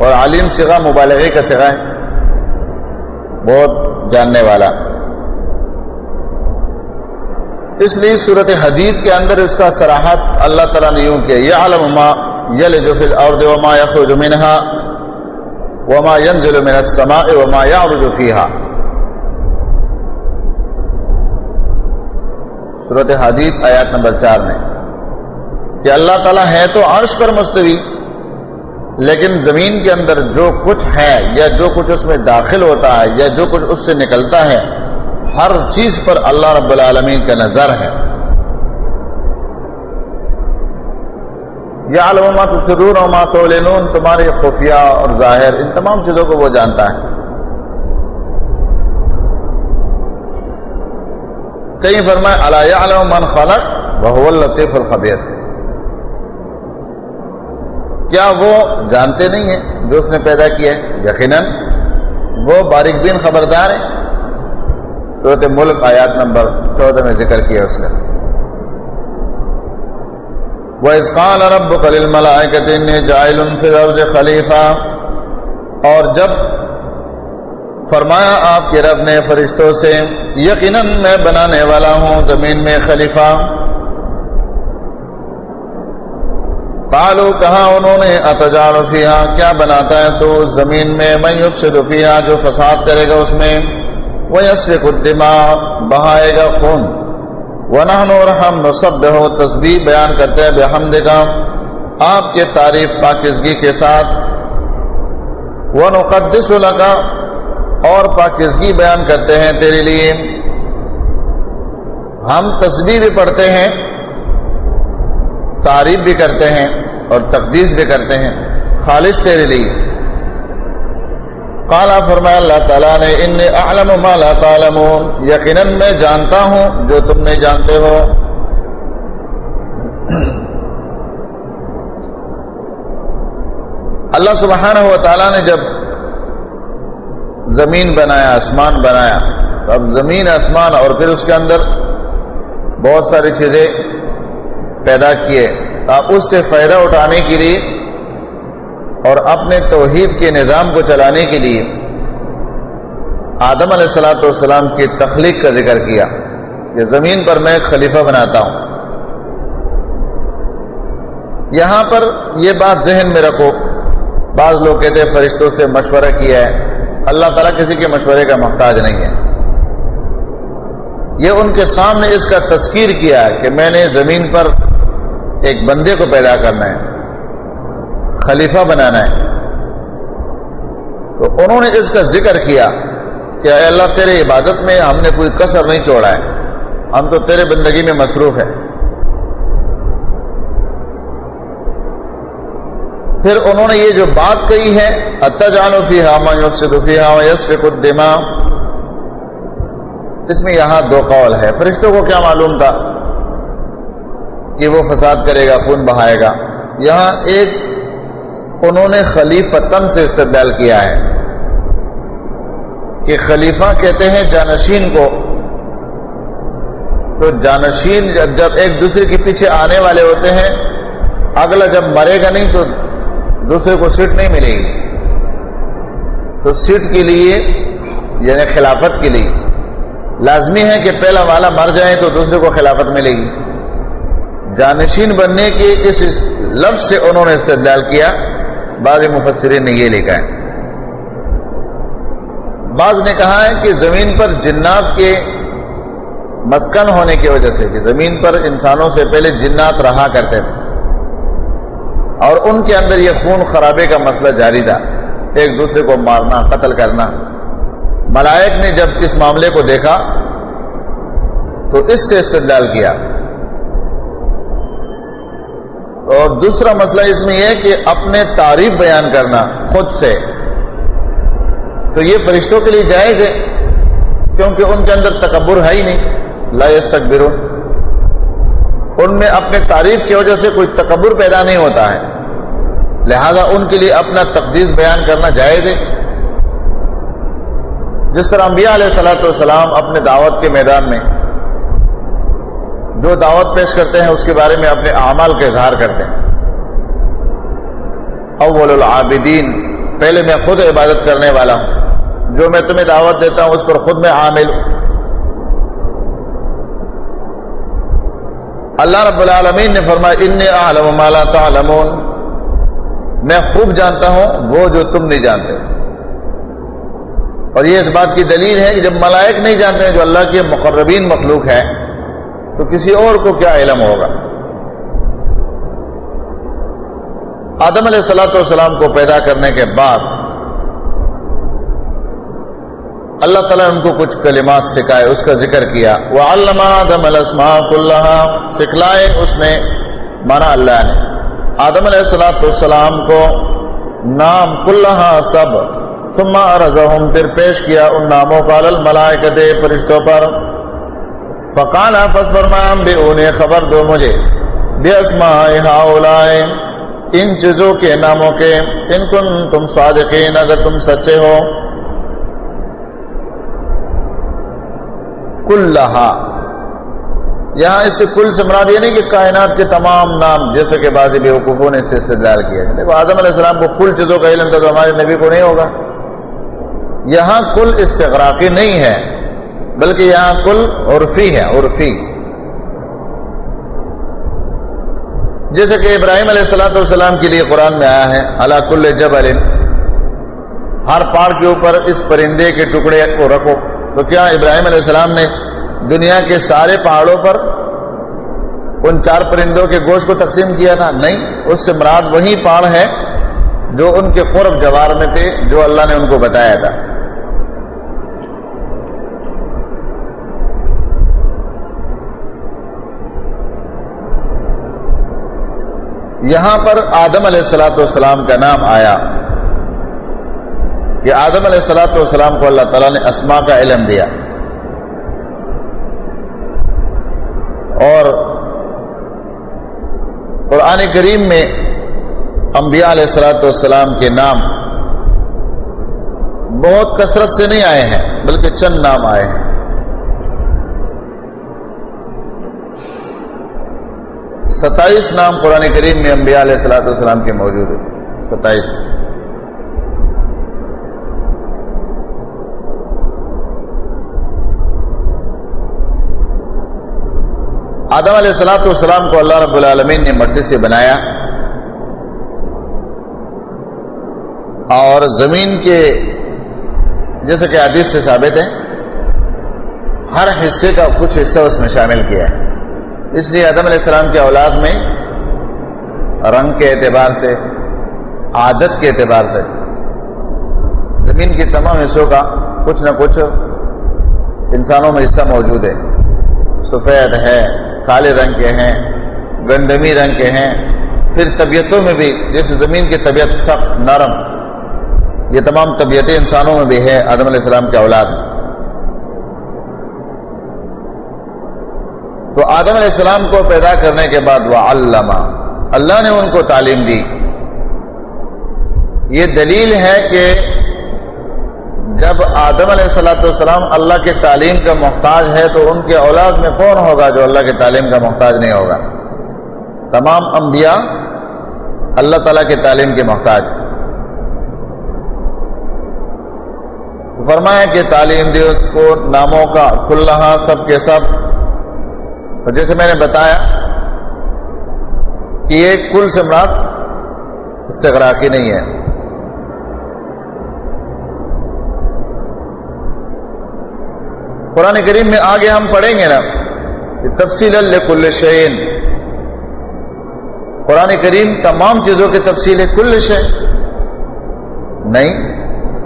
اور عالم سگا مبالغے کا سگا ہے۔ بہت جاننے والا۔ اس لیے صورت حدید کے اندر اس کا سراحت اللہ تعالیٰ نے یوں کیا یہ عالم یل جو فل اور وما یخرج منها وما ينزل من السماء وما يعرج فيها صورت حدید آیات نمبر چار میں، کہ اللہ تعالیٰ ہے تو عرش پر مستوی۔ لیکن زمین کے اندر جو کچھ ہے یا جو کچھ اس میں داخل ہوتا ہے یا جو کچھ اس سے نکلتا ہے، ہر چیز پر اللہ رب العالمین کا نظر ہے۔ یا علوما سرور وما تولنون تمہاری خفیہ اور ظاہر ان تمام چیزوں کو وہ جانتا ہے۔ کئی فرمائے اللہ علم من خلق؟ بہو الطیف الخبیر۔ کیا وہ جانتے نہیں ہیں جو اس نے پیدا کیا ہے؟ یقیناً وہ باریک بین خبردار ہے صورت ملک آیات نمبر چودہ میں ذکر کیا اس کا۔ وہ اسقان عرب کلیل ملائے جائل خلیفہ اور جب فرمایا آپ کے رب نے فرشتوں سے، یقیناً میں بنانے والا ہوں زمین میں خلیفہ۔ پالو کہا انہوں نے، اتجار رفیہ کیا بناتا ہے تو زمین میں؟ میوب سے رفیہ جو فساد کرے گا اس میں۔ وہ یس قدمہ بہائے گا خون۔ وہ نہ ہم نصب ہو تصویر بیان کرتے ہیں بے حمد کا۔ آپ کے تعریف پاکزگی کے ساتھ۔ وہ نقدس لگا اور پاکزگی بیان کرتے ہیں تیرے لیے۔ ہم تصویر بھی پڑھتے ہیں، تعریف بھی کرتے ہیں۔ اور تقدیس بھی کرتے ہیں۔ خالص تیرے لیے۔ کالا فرمایا، اللہ تعالیٰ نے ان عالم ما لا تعلمون یقیناً میں جانتا ہوں جو تم نہیں جانتے ہو۔ اللہ سبحانہ و تعالیٰ نے جب زمین بنایا، آسمان بنایا، تو اب زمین، آسمان اور پھر اس کے اندر بہت ساری چیزیں پیدا کیے۔ آپ اس سے فائدہ اٹھانے کے لیے اور اپنے توحید کے نظام کو چلانے کے لیے آدم علیہ السلاۃ والسلام کی تخلیق کا ذکر کیا۔ کہ زمین پر میں خلیفہ بناتا ہوں۔ یہاں پر یہ بات ذہن میں رکھو۔ بعض لوگ کہتے ہیں فرشتوں سے مشورہ کیا ہے۔ اللہ تعالیٰ کسی کے مشورے کا محتاج نہیں ہے۔ یہ ان کے سامنے اس کا تذکیر کیا ہے کہ میں نے زمین پر ایک بندے کو پیدا کرنا ہے، خلیفہ بنانا ہے۔ تو انہوں نے اس کا ذکر کیا کہ اے اللہ تیرے عبادت میں ہم نے کوئی کسر نہیں چھوڑا ہے، ہم تو تیرے بندگی میں مصروف ہے پھر انہوں نے یہ جو بات کہی ہے اتجانفی ہاما یوسفی ہاں یس دما اس میں یہاں دو قول ہے فرشتوں کو کیا معلوم تھا؟ کہ وہ فساد کرے گا، خون بہائے گا۔ یہاں ایک انہوں نے خلیفتن سے استدال کیا ہے کہ خلیفہ کہتے ہیں جانشین کو۔ تو جانشین جب ایک دوسرے کے پیچھے آنے والے ہوتے ہیں، اگلا جب مرے گا نہیں تو دوسرے کو سیٹ نہیں ملے گی۔ تو سیٹ کے لیے یعنی خلافت کے لیے۔ لازمی ہے کہ پہلا والا مر جائے تو دوسرے کو خلافت ملے گی۔ جانشین بننے کے اس لفظ سے انہوں نے استدلال کیا، بعض مفسرین نے یہ لکھا ہے بعض نے کہا ہے کہ زمین پر جنات کے مسکن ہونے کی وجہ سے، کہ زمین پر انسانوں سے پہلے جنات رہا کرتے تھے۔ اور ان کے اندر یہ خون خرابے کا مسئلہ جاری تھا۔ ایک دوسرے کو مارنا، قتل کرنا۔ ملائک نے جب اس معاملے کو دیکھا، تو اس سے استدلال کیا۔ اور دوسرا مسئلہ اس میں یہ کہ اپنے تعریف بیان کرنا خود سے۔ تو یہ فرشتوں کے لیے جائز ہے، کیونکہ ان کے اندر تکبر ہے ہی نہیں۔ لا تکبر ان میں اپنے تعریف کی وجہ سے کوئی تکبر پیدا نہیں ہوتا ہے۔ لہذا ان کے لیے اپنا تقدیس بیان کرنا جائز ہے۔ جس طرح انبیاء علیہ صلاۃ والسلام اپنے دعوت کے میدان میں جو دعوت پیش کرتے ہیں، اس کے بارے میں اپنے اعمال کا اظہار کرتے ہیں۔ اول العابدین، پہلے میں خود عبادت کرنے والا ہوں۔ جو میں تمہیں دعوت دیتا ہوں، اس پر خود میں عامل ہوں۔ اللہ رب العالمین نے فرمایا ان عالم مالا تعلمون میں خوب جانتا ہوں، وہ جو تم نہیں جانتے۔ اور یہ اس بات کی دلیل ہے کہ جب ملائک نہیں جانتے ہیں، جو اللہ کے مقربین مخلوق ہے تو کسی اور کو کیا علم ہوگا؟ آدم علیہ السلاۃ والسلام کو پیدا کرنے کے بعد اللہ تعالیٰ نے ان کو کچھ کلمات سکھائے، اس کا ذکر کیا۔ وہ علامہ آدم اللہ سکھلائے اس نے، مانا اللہ نے۔ آدم علیہ السلاۃ والسلام کو نام کلّہ سب، ثم رضم پھر پیش کیا ان ناموں کا الملائکت، فرشتوں پر۔ فقال پس فرمام بے انہیں خبر دو مجھے۔ بے اسماء ان چیزوں کے ناموں کے، ان کن تم صادقین، اگر تم سچے ہو۔ کل یہاں اس سے کل سے مراد یہ نہیں کہ کائنات کے تمام نام، جیسے کہ بعض بے وقوفوں نے اسے استدار کیا۔ دیکھو، آدم علیہ السلام کو کل چیزوں کا علم تھا تو ہمارے نبی کو نہیں ہوگا۔ یہاں کل استغراقی نہیں ہے۔ بلکہ یہاں کل عرفی ہے عرفی۔ جیسے کہ ابراہیم علیہ السلاۃ والسلام کے لیے قرآن میں آیا ہے اللہ کل جب ہر پہاڑ کے اوپر اس پرندے کے ٹکڑے کو رکھو۔ تو کیا ابراہیم علیہ السلام نے دنیا کے سارے پہاڑوں پر ان چار پرندوں کے گوشت کو تقسیم کیا تھا؟ نہیں، اس سے مراد وہی پہاڑ ہے جو ان کے قرب جوار میں تھے، جو اللہ نے ان کو بتایا تھا۔ یہاں پر آدم علیہ السلاۃ والسلام کا نام آیا کہ آدم علیہ السلاۃ والسلام کو اللہ تعالیٰ نے اسما کا علم دیا اور قرآن کریم میں انبیاء علیہ السلاۃ والسلام کے نام بہت کثرت سے نہیں آئے ہیں، بلکہ چند نام آئے ہیں۔ ستائیس نام قرآن کریم میں انبیاء علیہ السلاۃ والسلام کے موجود ہیں۔ ستائیس۔ آدم علیہ السلاۃ والسلام کو اللہ رب العالمین نے مٹی سے بنایا اور زمین کے جیسے کہ حدیث سے ثابت ہے، ہر حصے کا کچھ حصہ اس میں شامل کیا ہے۔ اس لیے آدم علیہ السلام کے اولاد میں رنگ کے اعتبار سے، عادت کے اعتبار سے، زمین کے تمام حصوں کا کچھ نہ کچھ انسانوں میں حصہ موجود ہے۔ سفید ہے، کالے رنگ کے ہیں، گندمی رنگ کے ہیں۔ پھر طبیعتوں میں بھی جیسے زمین کی طبیعت سخت، نرم، یہ تمام طبیعتیں انسانوں میں بھی ہے آدم علیہ السلام کے اولاد میں۔ تو آدم علیہ السلام کو پیدا کرنے کے بعد وہ علامہ اللہ نے ان کو تعلیم دی۔ یہ دلیل ہے کہ جب آدم علیہ السلاۃ والسلام اللہ کی تعلیم کا محتاج ہے تو ان کے اولاد میں کون ہوگا جو اللہ کی تعلیم کا محتاج نہیں ہوگا؟ تمام انبیاء اللہ تعالیٰ کی تعلیم کے محتاج۔ فرمایا کہ تعلیم دی کو ناموں کا کلحا سب کے سب تو جیسے میں نے بتایا کہ یہ کل سمراٹ استغراقی نہیں ہے۔ قرآن کریم میں آگے ہم پڑھیں گے نا کہ تفصیل کل شعین قرآن کریم تمام چیزوں کی تفصیل ہے، کل شے۔ نہیں،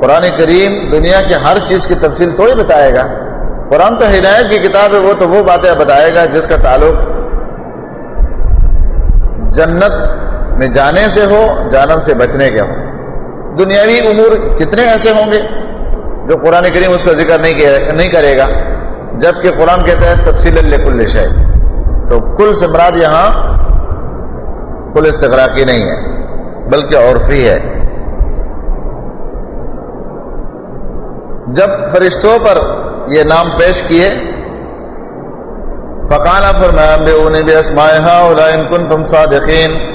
قرآن کریم دنیا کے ہر چیز کی تفصیل تو ہی بتائے گا۔ قرآن تو ہدایت کی کتاب ہے وہ تو وہ باتیں بتائے گا جس کا تعلق جنت میں جانے سے ہو جانم سے بچنے کے ہو دنیاوی امور کتنے ایسے ہوں گے جو قرآن کریم اس کا ذکر نہیں کرے گا؟ جبکہ قرآن کہتا ہے تفصیل کل شے تو کل سمراج یہاں کل استغراقی نہیں ہے، بلکہ عرفی ہے۔ جب فرشتوں پر یہ نام پیش کیے۔ فکانا فرمایا، بے اسمائے کن تم صادقین۔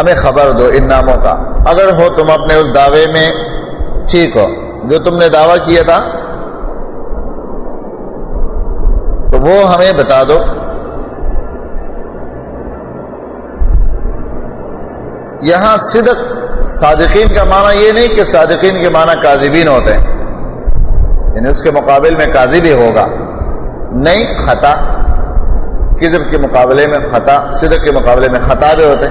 ہمیں خبر دو ان ناموں کا۔ اگر ہو تم اپنے اس دعوے میں ٹھیک ہو، جو تم نے دعویٰ کیا تھا، تو وہ ہمیں بتا دو۔ یہاں صدق، صادقین کا معنی یہ نہیں کہ صادقین کے معنی کاذبین ہوتے ہیں۔ یعنی اس کے مقابل میں قاضی بھی ہوگا۔ نہیں، خطا۔ کذب کے مقابلے میں خطا، صدق کے مقابلے میں خطا بھی ہوتے۔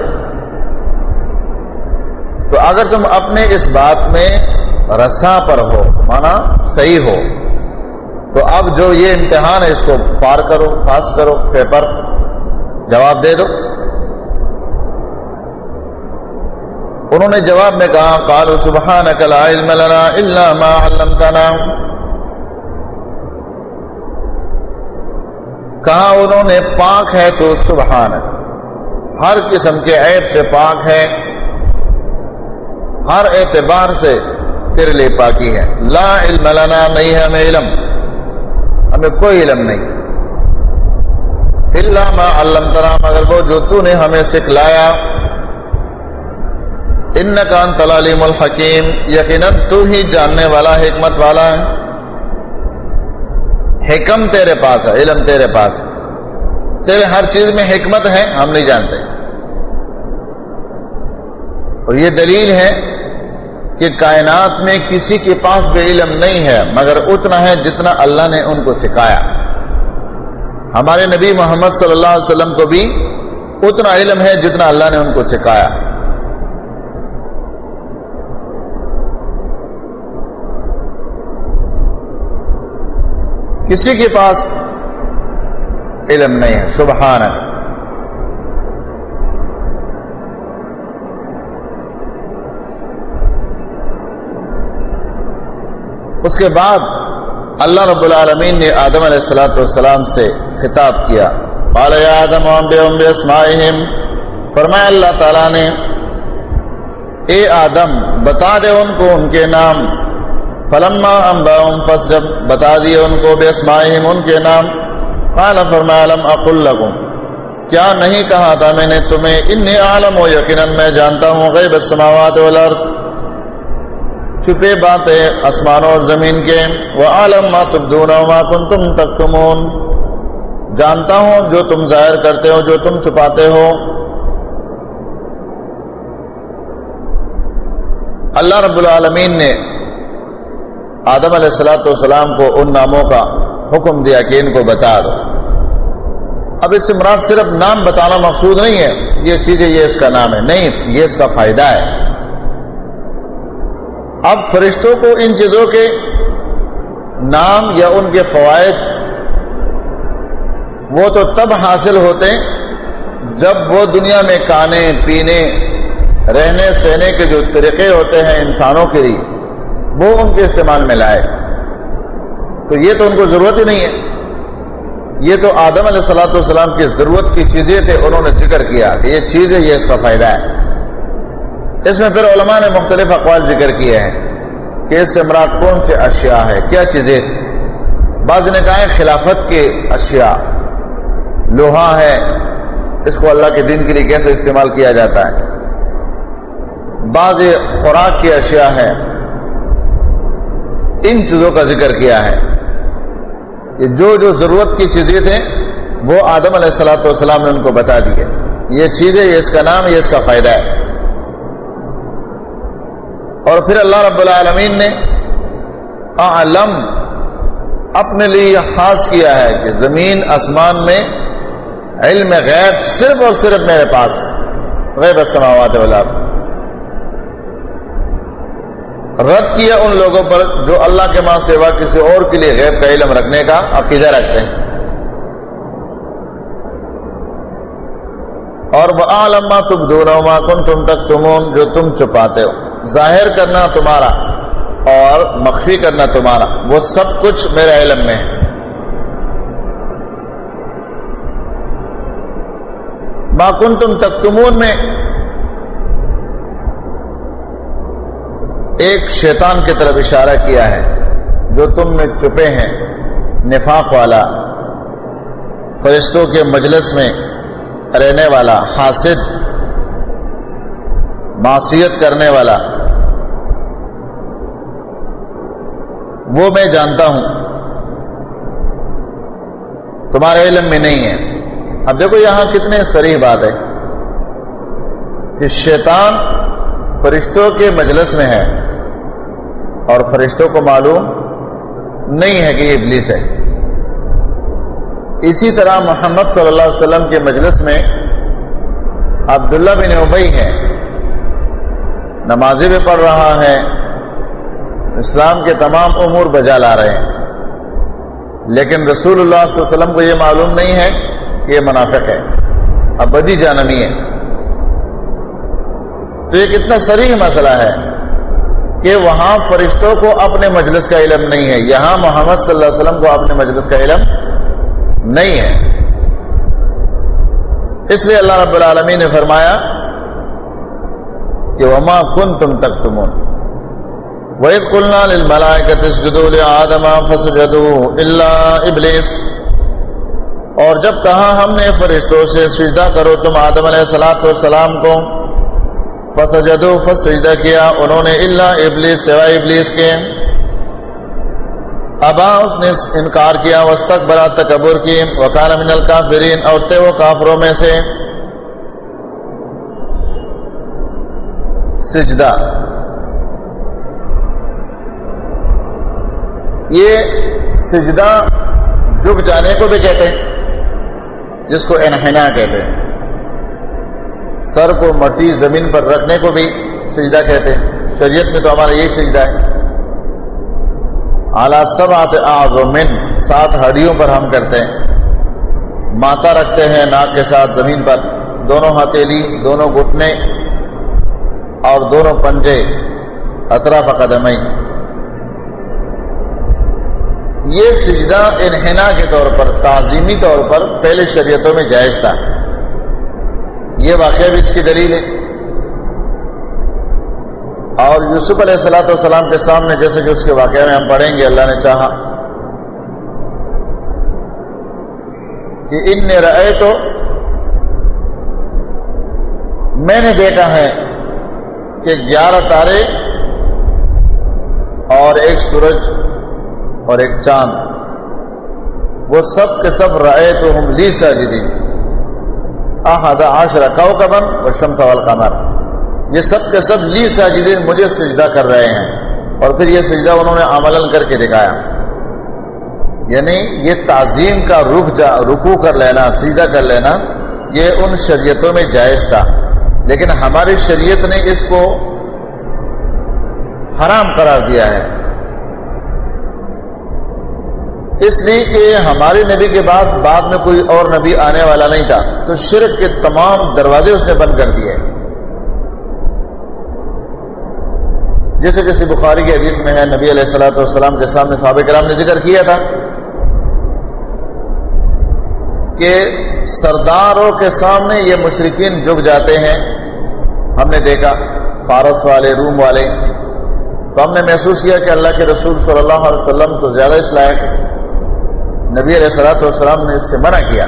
تو اگر تم اپنے اس بات میں رسا پر ہو، مانا صحیح ہو، تو اب جو یہ امتحان ہے، اس کو پار کرو، پاس کرو، پیپر جواب دے دو۔ انہوں نے جواب میں کہا، قالوا سبحانك لا علم لنا الا ما علمتنا۔ کہا انہوں نے پاک ہے تو سبحان ہر قسم کے عیب سے پاک ہے۔ ہر اعتبار سے تیرے لیے پاکی ہے۔ لا علم لنا، نہیں ہے ہمیں علم۔ ہمیں کوئی علم نہیں۔ اللہ ما علمتنا، مگر وہ جو تو نے ہمیں سکھلایا۔ ان کا تعلیم الحکیم، یقیناً تو ہی جاننے والا، حکمت والا ہے۔ حکم تیرے پاس ہے، علم تیرے پاس ہے۔ تیرے ہر چیز میں حکمت ہے، ہم نہیں جانتے۔ اور یہ دلیل ہے کہ کائنات میں کسی کے پاس بھی علم نہیں ہے، مگر اتنا ہے جتنا اللہ نے ان کو سکھایا۔ ہمارے نبی محمد صلی اللہ علیہ وسلم کو بھی اتنا علم ہے جتنا اللہ نے ان کو سکھایا۔ کسی کے پاس علم نہیں ہے، سبحان اس کے بعد اللہ رب العالمین نے آدم علیہ السلاۃ والسلام سے خطاب کیا۔ آدم فرمایا، اللہ تعالیٰ نے، اے آدم، بتا دے ان کو ان کے نام فلما امبا پس جب بتا دیے ان کو بے اسماہم ان کے نام، قال فرمایا لم اقل لکم۔ کیا نہیں کہا تھا میں نے تمہیں، انی عالم و یقیناً میں جانتا ہوں غیب السماوات والارض۔ چھپے باتیں آسمانوں اور زمین کے وہ عالم ما تبدون وما کنتم تکتمون۔ جانتا ہوں جو تم ظاہر کرتے ہو، جو تم چھپاتے ہو۔ اللہ رب العالمین نے آدم علیہ السلاۃ والسلام کو ان ناموں کا حکم دیا کہ ان کو بتا دو۔ اب اس سے مراد صرف نام بتانا مقصود نہیں ہے۔ یہ چیزیں یہ اس کا نام ہے۔ نہیں، یہ اس کا فائدہ ہے۔ اب فرشتوں کو ان چیزوں کے نام یا ان کے فوائد وہ تو تب حاصل ہوتے جب وہ دنیا میں کانے پینے، رہنے، سہنے کے جو طریقے ہوتے ہیں انسانوں کے لیے۔ وہ ان کے استعمال میں لائے۔ تو یہ تو ان کو ضرورت ہی نہیں ہے۔ یہ تو آدم علیہ السلاۃ والسلام کی ضرورت کی چیزیں تھے، انہوں نے ذکر کیا کہ یہ چیز ہے، یہ اس کا فائدہ ہے۔ اس میں پھر علماء نے مختلف اقوال ذکر کیے ہیں کہ اس سے مراد کون سے اشیاء ہے کیا چیزیں بعض نے کہا ہے خلافت کے اشیاء۔ لوہا ہے، اس کو اللہ کے دین کے لیے کیسے استعمال کیا جاتا ہے؟ بعض خوراک کی اشیاء ہے ان چیزوں کا ذکر کیا ہے کہ جو جو ضرورت کی چیزیں تھیں، وہ آدم علیہ السلاۃ والسلام نے ان کو بتا دیے یہ چیزیں، یہ اس کا نام، یہ اس کا فائدہ ہے۔ اور پھر اللہ رب العالمین نے عالم اپنے لیے یہ خاص کیا ہے کہ زمین آسمان میں علم غیب صرف اور صرف میرے پاس غیب السماوات والارض۔ رد کیا ان لوگوں پر جو اللہ کے ماں سوا کسی اور کے لیے غیب کا علم رکھنے کا عقیدہ رکھتے ہیں۔ اور وہ عالما تم دونوں کن تم تک تمون جو تم چھپاتے ہو۔ ظاہر کرنا تمہارا اور مخفی کرنا تمہارا۔ وہ سب کچھ میرے علم میں ہے۔ کن تم تک تمون میں ایک شیطان کی طرف اشارہ کیا ہے، جو تم میں چھپے ہیں، نفاق والا، فرشتوں کے مجلس میں رہنے والا، حاسد، معصیت کرنے والا۔ وہ میں جانتا ہوں، تمہارے علم میں نہیں ہے۔ اب دیکھو یہاں کتنے سری بات ہے کہ شیطان فرشتوں کے مجلس میں ہے۔ اور فرشتوں کو معلوم نہیں ہے کہ یہ ابلیس ہے۔ اسی طرح محمد صلی اللہ علیہ وسلم کے مجلس میں عبداللہ بن ابئی ہے نمازی بھی پڑھ رہا ہے۔ اسلام کے تمام امور بجا لا رہے ہیں۔ لیکن رسول اللہ صلی اللہ علیہ وسلم کو یہ معلوم نہیں ہے کہ یہ منافق ہے۔ اب بدی جانمی ہے۔ تو یہ کتنا سریح مسئلہ ہے۔ کہ وہاں فرشتوں کو اپنے مجلس کا علم نہیں ہے۔ یہاں محمد صلی اللہ علیہ وسلم کو اپنے مجلس کا علم نہیں ہے۔ اس لیے اللہ رب العالمین نے فرمایا کہ وما کن تم تک تمون وید اللہ ابلیس اور جب کہا ہم نے فرشتوں سے سجدہ کرو تم آدم علیہ السلاۃ والسلام کو فسجدو فسجدہ کیا، انہوں نے اللہ ابلیس سوائے ابلیس کے۔ ابا، اس نے انکار کیا وسط برا تکبر کی وکان من الکافرین اور وہ کافروں میں سے۔ سجدہ۔ یہ سجدہ جھک جانے کو بھی کہتے ہیں، جس کو انحنا کہتے ہیں۔ سر کو مٹی زمین پر رکھنے کو بھی سجدہ کہتے ہیں۔ شریعت میں تو ہمارا یہی سجدہ ہے۔ اعلیٰ سب آتے آزمن سات ہڈیوں پر ہم کرتے ہیں۔ ماتا رکھتے ہیں ناک کے ساتھ زمین پر۔ دونوں ہتھیلی، دونوں گھٹنے اور دونوں پنجے۔ اطراف قدمئی یہ سجدہ انحنا کے طور پر، تعظیمی طور پر پہلے شریعتوں میں جائز تھا۔ یہ واقعہ بھی اس کی دلیل ہے۔ اور یوسف علیہ السلاۃ والسلام کے سامنے جیسے کہ اس کے واقعہ میں ہم پڑھیں گے، اللہ نے چاہا کہ ان نے رہے تو میں نے دیکھا ہے کہ گیارہ تارے اور ایک سورج اور ایک چاند، وہ سب کے سب رائے تو ہم لی ساجدی آدھا آشرا کو کبن اور یہ سب کے سب لی ساجدین مجھے سجدہ کر رہے ہیں۔ اور پھر یہ سجدہ انہوں نے عمل کر کے دکھایا۔ یعنی یہ تعظیم کا رخ جا رکو کر لینا، سجدہ کر لینا، یہ ان شریعتوں میں جائز تھا۔ لیکن ہماری شریعت نے اس کو حرام قرار دیا ہے۔ اس لیے کہ ہمارے نبی کے بعد بعد میں کوئی اور نبی آنے والا نہیں تھا، تو شرک کے تمام دروازے اس نے بند کر دیے۔ جیسے کسی بخاری کے حدیث میں ہے، نبی علیہ السلاۃ والسلام کے سامنے صحابہ کرام نے ذکر کیا تھا کہ سرداروں کے سامنے یہ مشرقین جھک جاتے ہیں۔ ہم نے دیکھا فارس والے، روم والے۔ تو ہم نے محسوس کیا کہ اللہ کے رسول صلی اللہ علیہ وسلم تو زیادہ اس لائق نبی علیہ السلاۃ والسلام نے اس سے منع کیا۔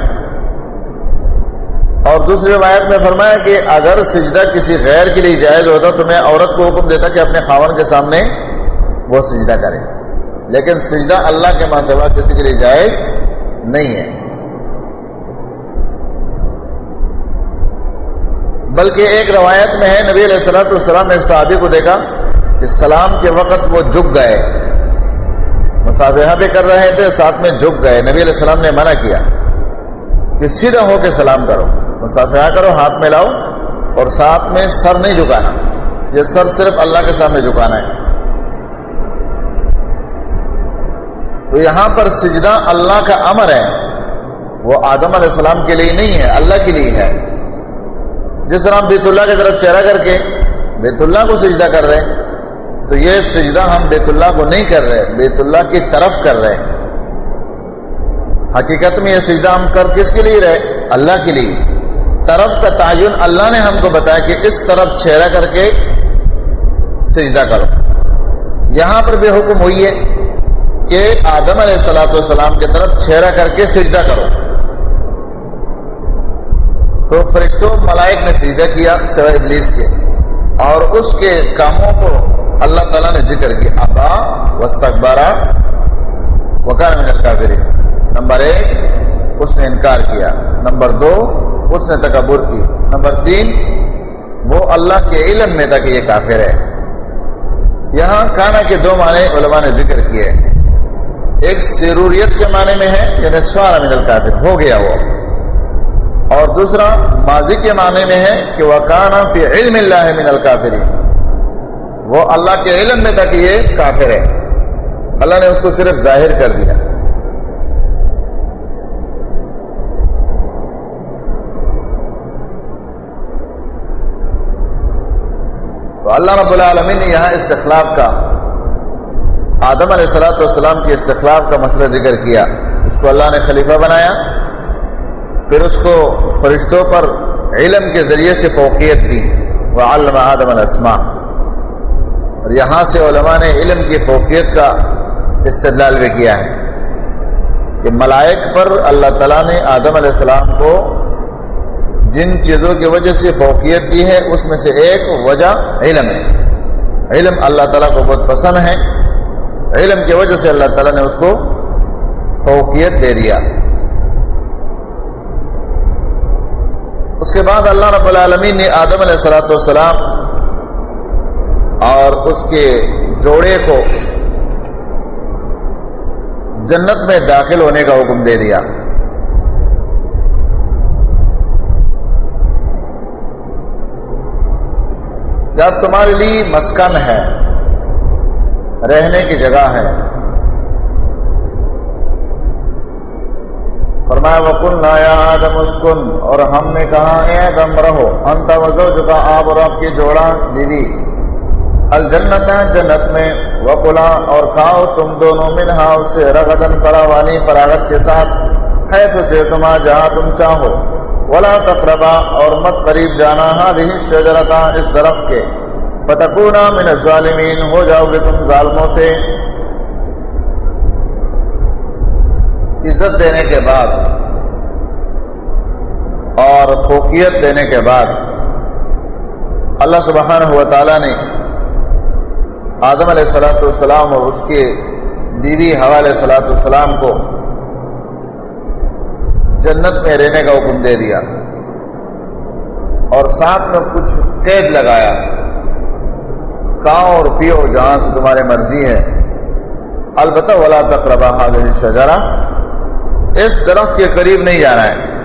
اور دوسری روایت میں فرمایا کہ اگر سجدہ کسی غیر کے لیے جائز ہوتا تو میں عورت کو حکم دیتا کہ اپنے خاون کے سامنے وہ سجدہ کرے۔ لیکن سجدہ اللہ کے ماں کسی کے لیے جائز نہیں ہے۔ بلکہ ایک روایت میں ہے، نبی علیہ السلط السلام نے ایک صحابی کو دیکھا کہ سلام کے وقت وہ جھک گئے۔ مسافہ بھی کر رہے تھے، ساتھ میں جھک گئے۔ نبی علیہ السلام نے منع کیا کہ سیدھا ہو کے سلام کرو۔ مسافہ کرو، ہاتھ میں لاؤ اور ساتھ میں سر نہیں جھکانا۔ یہ سر صرف اللہ کے سامنے جھکانا ہے۔ تو یہاں پر سجدہ اللہ کا امر ہے۔ وہ آدم علیہ السلام کے لیے نہیں ہے، اللہ کے لیے ہے۔ جس طرح ہم بیت اللہ کی طرف چہرہ کر کے بیت اللہ کو سجدہ کر رہے تو یہ سجدہ ہم بیت اللہ کو نہیں کر رہے، بیت اللہ کی طرف کر رہے حقیقت میں یہ سجدہ ہم کر کس کے لیے رہے؟ اللہ کے لیے۔ طرف کا تعین اللہ نے ہم کو بتایا کہ اس طرف چہرہ کر کے سجدہ کرو۔ یہاں پر بھی حکم ہوئی ہے کہ آدم علیہ السلاۃ والسلام کی طرف چہرہ کر کے سجدہ کرو۔ تو فرشتوں، ملائک نے سجدہ کیا سوائے ابلیس کے، اور اس کے کاموں کو اللہ تعالیٰ نے ذکر کیا ابا وسط اخبارہ وکار من الکافرین۔ نمبر ایک، اس نے انکار کیا۔ نمبر دو، اس نے تکبر کی۔ نمبر تین، وہ اللہ کے علم میں تھا کہ یہ کافر ہے۔ یہاں کانا کے دو معنی علماء نے ذکر کیے ایک ضروریت کے معنی میں ہے یعنی سوار من الکافر، ہو گیا وہ۔ اور دوسرا، ماضی کے معنی میں ہے کہ وہ کانا فی علم اللہ من الکافری وہ اللہ کے علم میں تھا کہ یہ کافر ہے۔ اللہ نے اس کو صرف ظاہر کر دیا۔ تو اللہ رب العالمین نے یہاں استخلاف کا، آدم علیہ السلاۃ والسلام کے استخلاف کا مسئلہ ذکر کیا۔ اس کو اللہ نے خلیفہ بنایا۔ پھر اس کو فرشتوں پر علم کے ذریعے سے فوقیت دی۔ وہ علم آدم الاسماء اور یہاں سے علماء نے علم کی فوقیت کا استدلال بھی کیا ہے کہ ملائک پر اللہ تعالیٰ نے آدم علیہ السلام کو جن چیزوں کی وجہ سے فوقیت دی ہے، اس میں سے ایک وجہ علم ہے۔ علم اللہ تعالیٰ کو بہت پسند ہے۔ علم کی وجہ سے اللہ تعالیٰ نے اس کو فوقیت دے دیا۔ اس کے بعد اللہ رب العالمین نے آدم علیہ السلاۃ والسلام اور اس کے جوڑے کو جنت میں داخل ہونے کا حکم دے دیا۔ جب تمہارے لیے مسکن ہے، رہنے کی جگہ ہے۔ فرمایا وکن نایا آدم اسکن اور ہم نے کہا، اے آدم، رہو۔ انت وزو چکا آپ اور آپ کی جوڑا دیدی الجنت جنت میں وکلا اور کھاؤ تم دونوں منہا سے رغدن فراوانی، فراغت کے ساتھ ہے تو سے تما جہاں تم چاہو۔ ولا تقربا، اور مت قریب جانا ہادی شجرتا اس درخت کے۔ فتکونا من الظالمین ہو جاؤ گے تم ظالموں سے۔ عزت دینے کے بعد، اور فوقیت دینے کے بعد، اللہ سبحانہ ہوا تعالیٰ نے آدم علیہ السلاۃ والسلام اور اس کے دیوی ہوا علیہ السلاۃ والسلام کو جنت میں رہنے کا حکم دے دیا اور ساتھ میں کچھ قید لگایا۔ کاؤ اور پیو جہاں سے تمہاری مرضی ہے۔ البتہ ولا تقربا حاضر شجرا اس درخت کے قریب نہیں جانا ہے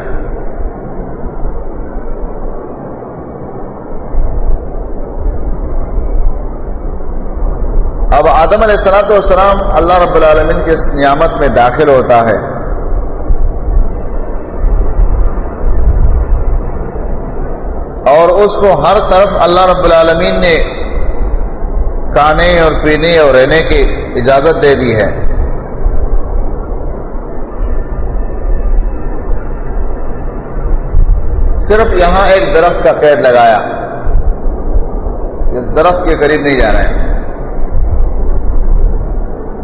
اب آدم علیہ السلاۃ والسلام اللہ رب العالمین کے اس نعمت میں داخل ہوتا ہے۔ اور اس کو ہر طرف اللہ رب العالمین نے کھانے اور پینے اور رہنے کی اجازت دے دی ہے۔ صرف یہاں ایک درخت کا قید لگایا۔ اس درخت کے قریب نہیں جانا ہے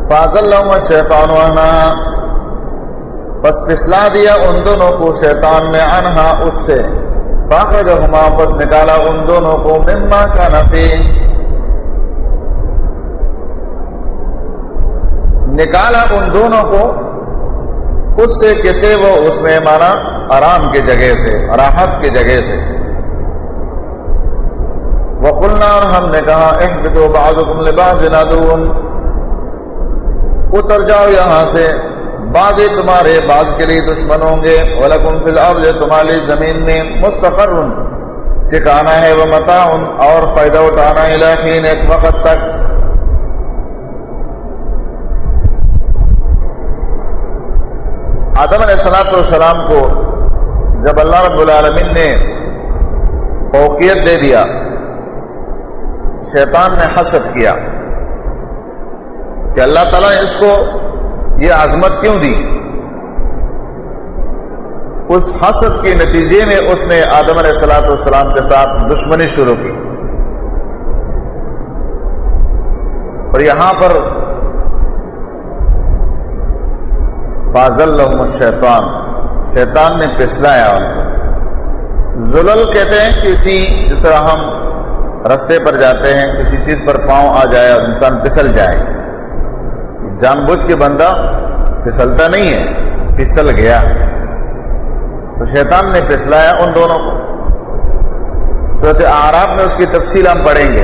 فاضل شیطان وہنا بس پسلا دیا ان دونوں کو شیطان نے انہا اس سے. باقی جو ہما بس نکالا ان دونوں کو مما کا نفی نکالا ان دونوں کو اس سے کہتے وہ اس میں مانا آرام کی جگہ سے، راحت کی جگہ سے. وہ کلنا اور ہم نے کہا ایک تو بعض لباس نادون اتر جاؤ یہاں سے۔ بعض تمہارے بعض کے لیے دشمن ہوں گے۔ ولکم فی الارض تمہاری زمین میں مستقر۔ ٹھکانا ہے وہ متا اور فائدہ اٹھانا علاقین ایک وقت تک۔ آدم علیہ السلاۃ والسلام کو جب اللہ رب العالمین نے فوقیت دے دیا، شیطان نے حسد کیا۔ کہ اللہ تعالیٰ نے اس کو یہ عظمت کیوں دی؟ اس حسد کے نتیجے میں اس نے آدم علیہ السلاۃ والسلام کے ساتھ دشمنی شروع کی۔ اور یہاں پر فاضل شیطان شیطان نے پسلایا ان کو۔ زلل کہتے ہیں کسی جس طرح ہم رستے پر جاتے ہیں، کسی چیز پر پاؤں آ جائے اور انسان پھسل جائے۔ جان بوجھ کے بندہ پھسلتا نہیں ہے، پھسل گیا۔ تو شیطان نے پھسلایا ان دونوں کو۔ صورت آراب میں اس کی تفصیل ہم پڑھیں گے۔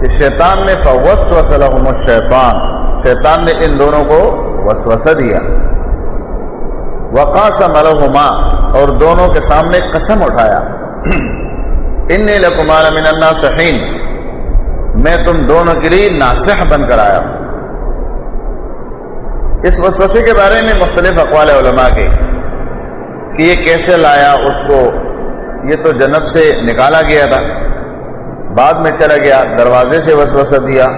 کہ شیطان نے فوس وسلم شیطان شیطان نے ان دونوں کو وسوسہ دیا۔ وقاص ملحما اور دونوں کے سامنے قسم اٹھایا۔ ان لکمان من الناصحین میں تم دونوں کے لیے ناصح بن کر آیا ہوں۔ اس وسوسے کے بارے میں مختلف اقوال علماء کے کہ یہ کیسے لایا، اس کو یہ تو جنت سے نکالا گیا تھا۔ بعد میں چلا گیا، دروازے سے وسوسہ دیا۔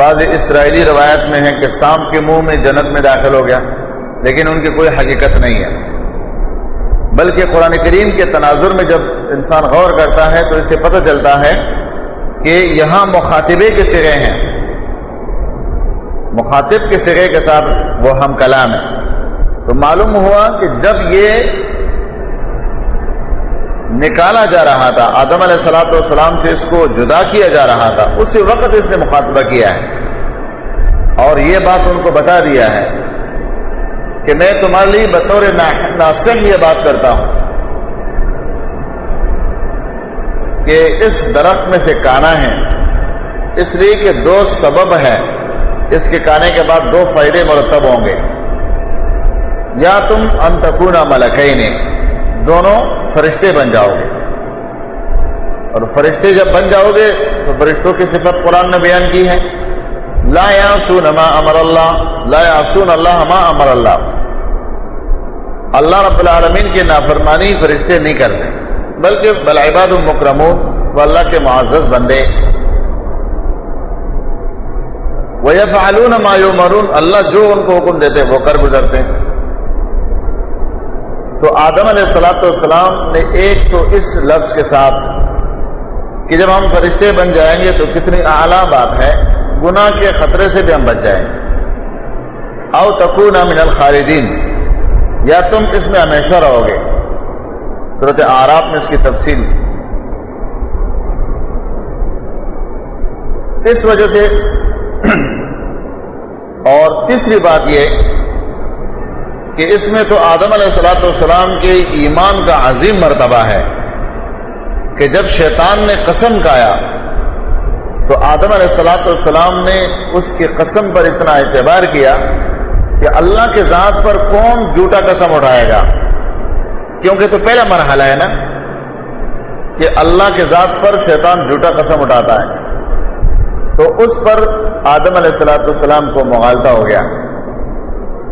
بعض اسرائیلی روایت میں ہے کہ سام کے منہ میں جنت میں داخل ہو گیا، لیکن ان کی کوئی حقیقت نہیں ہے۔ بلکہ قرآن کریم کے تناظر میں جب انسان غور کرتا ہے تو اسے پتہ چلتا ہے کہ یہاں مخاطبے کے سرے ہیں۔ مخاطب کے سرے کے ساتھ وہ ہم کلام ہے تو معلوم ہوا کہ جب یہ نکالا جا رہا تھا، آدم علیہ السلاۃ والسلام سے اس کو جدا کیا جا رہا تھا، اسی وقت اس نے مخاطبہ کیا ہے۔ اور یہ بات ان کو بتا دیا ہے کہ میں تمہارے لیے بطور ناصح یہ بات کرتا ہوں۔ کہ اس درخت میں سے کانا ہے۔ اس لیے کہ دو سبب ہے اس کے کانے کے بعد دو فائدے مرتب ہوں گے۔ یا تم انتقون ملکین، دونوں فرشتے بن جاؤ گے۔ اور فرشتے جب بن جاؤ گے تو فرشتوں کی صفت قرآن نے بیان کی ہے۔ لا یاسون ما امر اللہ، لا یاسون اللہ ما امر اللہ۔ اللہ رب العالمین کی نافرمانی فرشتے نہیں کرتے۔ بلکہ بلعباد المکرمون، وہ اللہ کے معزز بندے۔ وہ فعلون مایو مرون اللہ جو ان کو حکم دیتے وہ کر گزرتے تو آدم علیہ السلاۃ والسلام نے ایک تو اس لفظ کے ساتھ کہ جب ہم فرشتے بن جائیں گے تو کتنی اعلیٰ بات ہے، گناہ کے خطرے سے بھی ہم بچ جائیں۔ گے او تکون من الخالدین یا تم اس میں ہمیشہ رہو گے۔ صورت آراب میں اس کی تفصیل۔ اس وجہ سے اور تیسری بات یہ کہ اس میں تو آدم علیہ السلاۃ والسلام کے ایمان کا عظیم مرتبہ ہے کہ جب شیطان نے قسم کایا تو آدم علیہ السلاۃ والسلام نے اس کی قسم پر اتنا اعتبار کیا کہ اللہ کے ذات پر کون جھوٹا قسم اٹھائے گا۔ کیونکہ تو پہلا مرحلہ ہے نا کہ اللہ کے ذات پر شیطان جھوٹا قسم اٹھاتا ہے۔ تو اس پر آدم علیہ السلاۃ السلام کو مغالطہ ہو گیا۔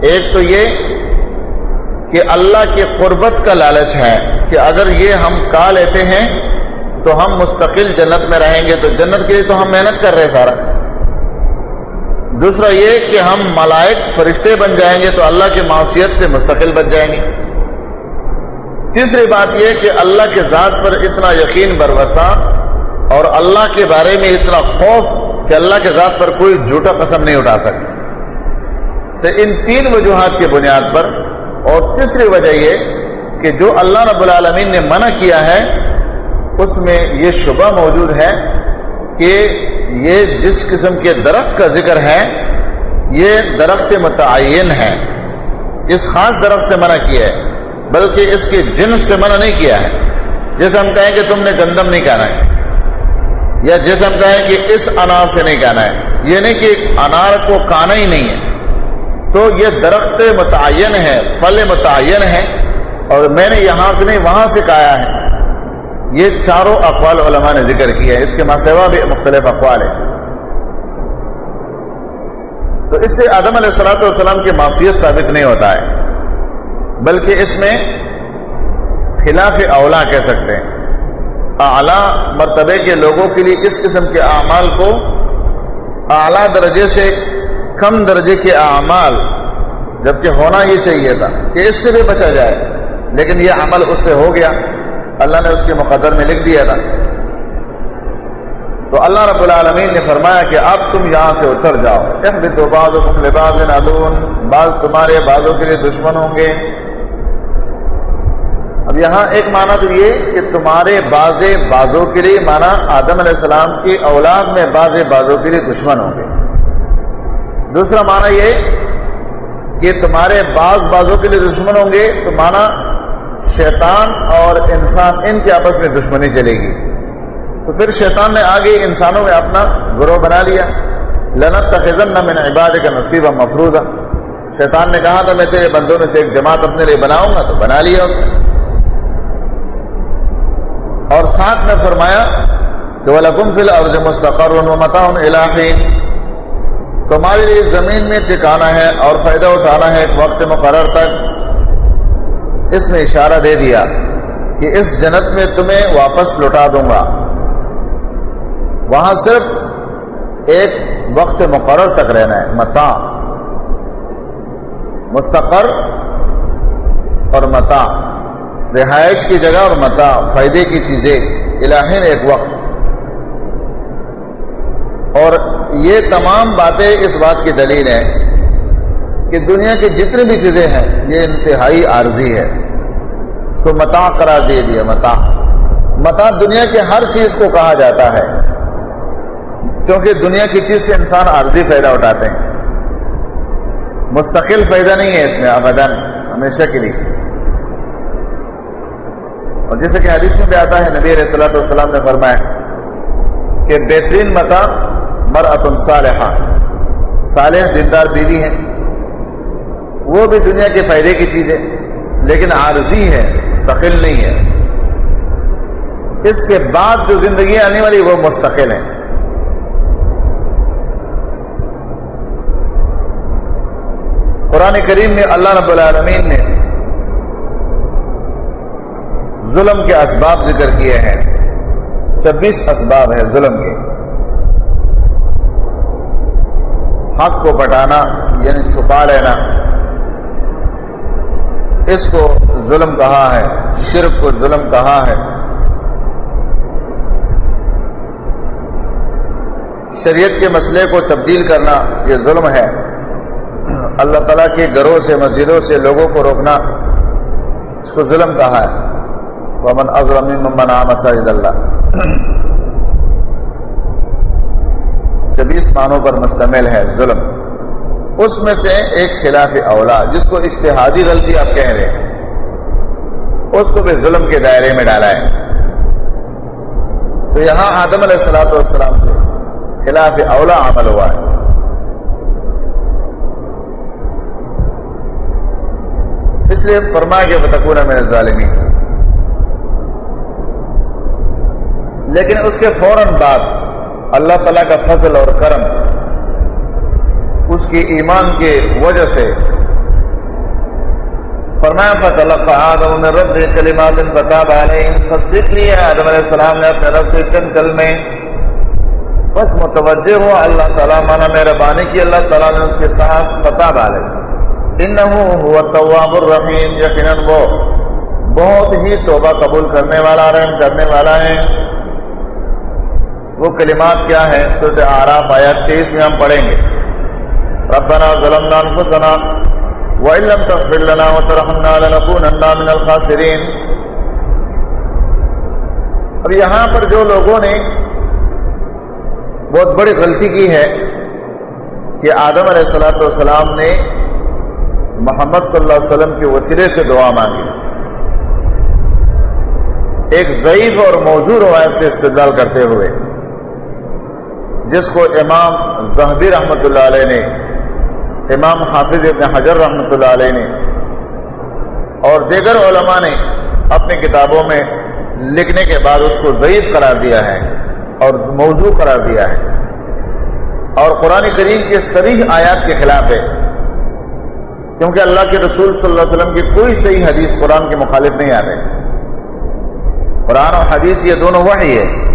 ایک تو یہ کہ اللہ کی قربت کا لالچ ہے کہ اگر یہ ہم کا لیتے ہیں تو ہم مستقل جنت میں رہیں گے، تو جنت کے لیے تو ہم محنت کر رہے سارا۔ دوسرا یہ کہ ہم ملائک فرشتے بن جائیں گے تو اللہ کی معاشیت سے مستقل بن جائیں گے۔ تیسری بات یہ کہ اللہ کے ذات پر اتنا یقین بروسا اور اللہ کے بارے میں اتنا خوف کہ اللہ کے ذات پر کوئی جھوٹا قسم نہیں اٹھا سکے تو ان تین وجوہات کی بنیاد پر اور تیسری وجہ یہ کہ جو اللہ رب العالمین نے منع کیا ہے، اس میں یہ شبہ موجود ہے کہ یہ جس قسم کے درخت کا ذکر ہے، یہ درخت متعین ہے۔ اس خاص درخت سے منع کیا ہے۔ بلکہ اس کے جنس سے منع نہیں کیا ہے۔ جیسے ہم کہیں کہ تم نے گندم نہیں کہنا ہے، یا جیسے ہم کہیں کہ اس انار سے نہیں کہنا ہے۔ یہ نہیں کہ انار کو کانا ہی نہیں ہے۔ تو یہ درخت متعین ہے، پھل متعین ہے، اور میں نے یہاں سے نہیں، وہاں سے کہا ہے۔ یہ چاروں اقوال علماء نے ذکر کیا ہے اس کے ماسوا بھی مختلف اقوال ہیں۔ تو اس سے آدم علیہ السلاۃ والسلام کی معافیت ثابت نہیں ہوتا ہے۔ بلکہ اس میں خلاف اولا کہہ سکتے ہیں۔ اعلیٰ مرتبے کے لوگوں کے لیے اس قسم کے اعمال کو اعلیٰ درجے سے کم درجے کے اعمال، جبکہ ہونا یہ چاہیے تھا کہ اس سے بھی بچا جائے، لیکن یہ عمل اس سے ہو گیا۔ اللہ نے اس کے مقدر میں لکھ دیا تھا۔ تو اللہ رب العالمین نے فرمایا کہ اب تم یہاں سے اتر جاؤ۔ بعض بعض تمہارے بازوں کے لیے دشمن ہوں گے۔ اب یہاں ایک معنی تو یہ کہ تمہارے باز بازوں کے لیے مانا آدم علیہ السلام کی اولاد میں باز بازوں کے لیے دشمن ہوں گے۔ دوسرا معنی یہ کہ تمہارے بعض بازوں کے لیے دشمن ہوں گے، تو مانا شیطان اور انسان ان کے آپس میں دشمنی چلے گی۔ تو پھر شیطان نے آگے انسانوں میں اپنا گروہ بنا لیا۔ لنت تخذن نہ میں نے عبادت کا نصیبہ مفروضہ شیطان نے کہا تھا، میں تیرے بندوں میں سے ایک جماعت اپنے لیے بناؤں گا، تو بنا لیا اس نے۔ اور ساتھ میں فرمایا کہ وَلَكُمْ فِي الْأَرْضِ مُسْتَقَرٌ وَمَتَاعٌ إِلَىٰ تمہارے لیے زمین میں ٹھکانا ہے اور فائدہ اٹھانا ہے ایک وقت مقرر تک۔ اس میں اشارہ دے دیا کہ اس جنت میں تمہیں واپس لوٹا دوں گا۔ وہاں صرف ایک وقت مقرر تک رہنا ہے متا مستقر اور متا رہائش کی جگہ اور متا فائدے کی چیزیں، الہین ایک وقت۔ اور یہ تمام باتیں اس بات کی دلیل ہے کہ دنیا کی جتنی بھی چیزیں ہیں، یہ انتہائی عارضی ہے۔ اس کو متا قرار دے دیا متا متا دنیا کی ہر چیز کو کہا جاتا ہے، کیونکہ دنیا کی چیز سے انسان عارضی فائدہ اٹھاتے ہیں۔ مستقل فائدہ نہیں ہے اس میں ابدن ہمیشہ کے لیے۔ اور جیسے کہ حدیث میں بھی آتا ہے، نبی علیہ السلط والسلام نے فرمایا کہ بہترین متا مرتن صالحہ۔ صالح دیندار بیوی ہے وہ بھی دنیا کے فائدے کی چیز ہے لیکن عارضی ہے مستقل نہیں ہے اس کے بعد جو زندگی آنے والی، وہ مستقل ہے قرآن کریم میں اللہ رب العالمین نے ظلم کے اسباب ذکر کیے ہیں۔ چھبیس اسباب ہے ظلم کے۔ حق کو پٹانا یعنی چھپا لینا۔ اس کو ظلم کہا ہے، شرک کو ظلم کہا ہے۔ شریعت کے مسئلے کو تبدیل کرنا یہ ظلم ہے۔ اللہ تعالیٰ کے گھروں سے، مسجدوں سے لوگوں کو روکنا اس کو ظلم کہا ہے۔ ومن ازرم ممن مساجد اللہ چبیس معنوں پر مشتمل ہے ظلم، اس میں سے ایک خلاف اولا، جس کو اشتہادی غلطی آپ کہہ رہے ہیں، اس کو بھی ظلم کے دائرے میں ڈالا ہے۔ تو یہاں آدم علیہ السلاۃ والسلام سے خلاف اولا عمل ہوا ہے۔ اس لیے فرمایا کہ بتکون میں ظالمی لیکن اس کے فوراً بعد اللہ تعالیٰ کا فضل اور کرم اس کی ایمان کے وجہ سے فرمایا فتح آدم نے رب کلمات بتا علیہ سیکھ لیا آدم علیہ السلام نے اپنے رب سے چند کل میں بس متوجہ ہو اللہ تعالیٰ مانا مہربانی کی، اللہ تعالیٰ نے اس کے ساتھ بتا ڈالے هو التواب الرحیم یقیناً وہ بہت ہی توبہ قبول کرنے والا، رحم کرنے والا ہے۔ وہ کلمات کیا ہے سورت آراف آیات تیئیس میں ہم پڑھیں گے۔ ربنا ظلمنا انفسنا وإن لم تغفر لنا وترحمنا لنكونن من الخاسرین۔ اب یہاں پر جو لوگوں نے بہت بڑی غلطی کی ہے کہ آدم علیہ السلاۃ والسلام نے محمد صلی اللہ علیہ وسلم کے وسیلے سے دعا مانگی۔ ایک ضعیف اور موضوع روایت سے استدلال کرتے ہوئے۔ جس کو امام زہبی رحمۃ اللہ علیہ نے، امام حافظ ابن حجر رحمۃ اللہ علیہ نے اور دیگر علماء نے اپنی کتابوں میں لکھنے کے بعد اس کو ضعیف قرار دیا ہے اور موضوع قرار دیا ہے۔ اور قرآن کریم کے سریح آیات کے خلاف ہے۔ کیونکہ اللہ کے رسول صلی اللہ علیہ وسلم کی کوئی صحیح حدیث قرآن کے مخالف نہیں آتے۔ قرآن اور حدیث یہ دونوں وحی ہے۔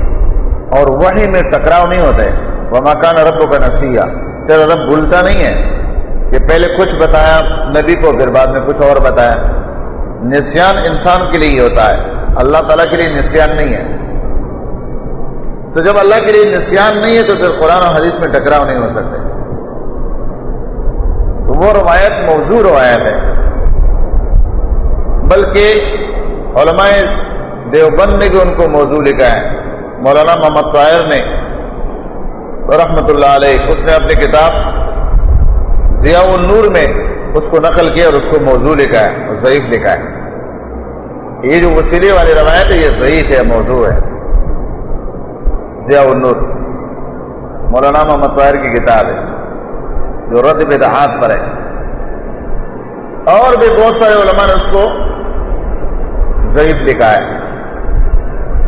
اور وہی میں ٹکراؤ نہیں ہوتا ہے وہ مکان رب کا نسیح تیرا رب بھولتا نہیں ہے کہ پہلے کچھ بتایا، نبی کو پھر بعد میں کچھ اور بتایا۔ نسیان انسان کے لیے ہی ہوتا ہے۔ اللہ تعالیٰ کے لیے نسیان نہیں ہے۔ تو جب اللہ کے لیے نسیان نہیں ہے تو پھر قرآن اور حدیث میں ٹکراؤ نہیں ہو سکتے۔ وہ روایت موضوع روایت ہے۔ بلکہ علماء دیوبند نے بھی ان کو موضوع لکھا ہے۔ مولانا محمد طاہر نے رحمت اللہ علیہ اس نے اپنی کتاب ضیاء النور میں اس کو نقل کیا اور اس کو موضوع لکھا ہے اور ضعیف لکھا ہے۔ یہ جو وسیلے والی روایت ہے، یہ ضعیف ہے، موضوع ہے۔ ضیاء النور۔ مولانا محمد طاہر کی کتاب ہے، جو رد بدعات پر ہے۔ اور بھی بہت سارے علماء نے اس کو ضعیف لکھا ہے۔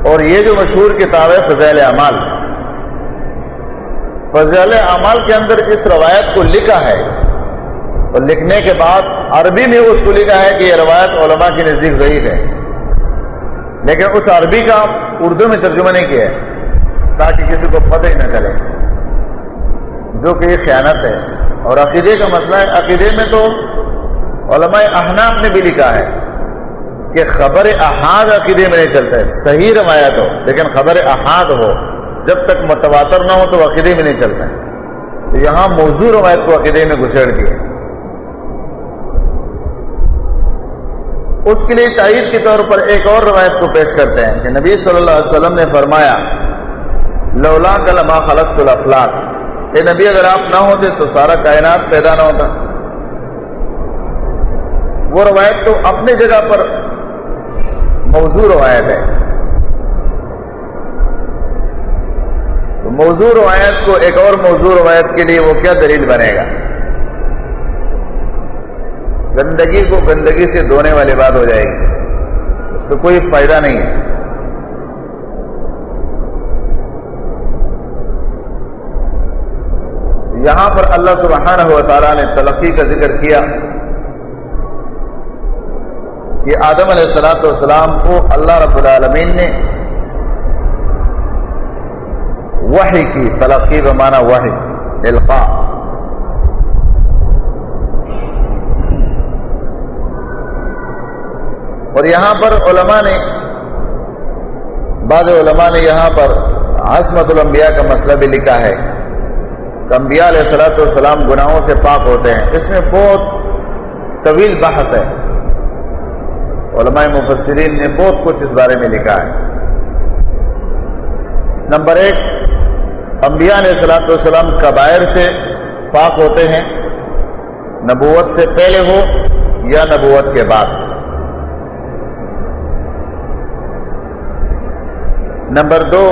اور یہ جو مشہور کتاب ہے فضیل اعمال فضیل اعمال کے اندر اس روایت کو لکھا ہے۔ اور لکھنے کے بعد عربی میں اس کو لکھا ہے کہ یہ روایت علماء کی نزدیک ضعیف ہے۔ لیکن اس عربی کا اردو میں ترجمہ نہیں کیا ہے، تاکہ کسی کو پتہ ہی نہ چلے۔ جو کہ یہ خیانت ہے۔ اور عقیدے کا مسئلہ ہے۔ عقیدے میں تو علماء احناف نے بھی لکھا ہے۔ کہ خبر احاد عقیدے میں نہیں چلتا ہے۔ صحیح روایت ہو، لیکن خبر احاد ہو۔ جب تک متواتر نہ ہو تو عقیدے میں نہیں چلتا ہے۔ تو یہاں موضوع روایت کو عقیدے میں گھسیڑ دیا اس کے لیے تائید کے طور پر ایک اور روایت کو پیش کرتے ہیں کہ نبی صلی اللہ علیہ وسلم نے فرمایا، لولا کلما خلق الافلاق اے نبی، اگر آپ نہ ہوتے تو سارا کائنات پیدا نہ ہوتا۔ وہ روایت تو اپنی جگہ پر موضوع روایت ہے۔ تو موضوع روایت کو ایک اور موضوع روایت کے لیے وہ کیا دلیل بنے گا؟ گندگی کو گندگی سے دھونے والی بات ہو جائے گی۔ اس کو کوئی فائدہ نہیں ہے۔ یہاں پر اللہ سبحانہ و تعالیٰ نے تلقی کا ذکر کیا۔ کہ آدم علیہ السلاۃ والسلام کو اللہ رب العالمین نے وحی کی، تلقی بمانا وحی القا اور یہاں پر علماء نے، بعض علماء نے یہاں پر عصمت الانبیاء کا مسئلہ بھی لکھا ہے۔ کہ انبیاء علیہ السلاۃ والسلام گناہوں سے پاک ہوتے ہیں۔ اس میں بہت طویل بحث ہے۔ علماء مفسرین نے بہت کچھ اس بارے میں لکھا ہے۔ نمبر ایک، انبیاء علیہ السلاۃ والسلام قبائر سے پاک ہوتے ہیں، نبوت سے پہلے ہو یا نبوت کے بعد۔ نمبر دو،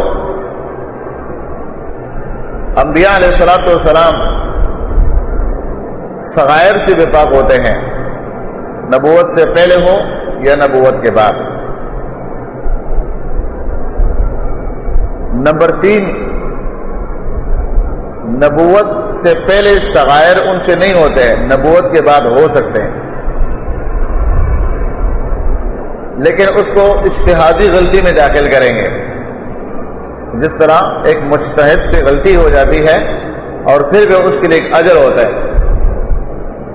انبیاء علیہ السلاۃ والسلام سغائر سے بھی پاک ہوتے ہیں، نبوت سے پہلے ہو یا نبوت کے بعد۔ نمبر تین، نبوت سے پہلے سغائر ان سے نہیں ہوتے ہیں نبوت کے بعد ہو سکتے ہیں۔ لیکن اس کو اجتہادی غلطی میں داخل کریں گے۔ جس طرح ایک مشتحد سے غلطی ہو جاتی ہے اور پھر بھی اس کے لیے ایک اجر ہوتا ہے،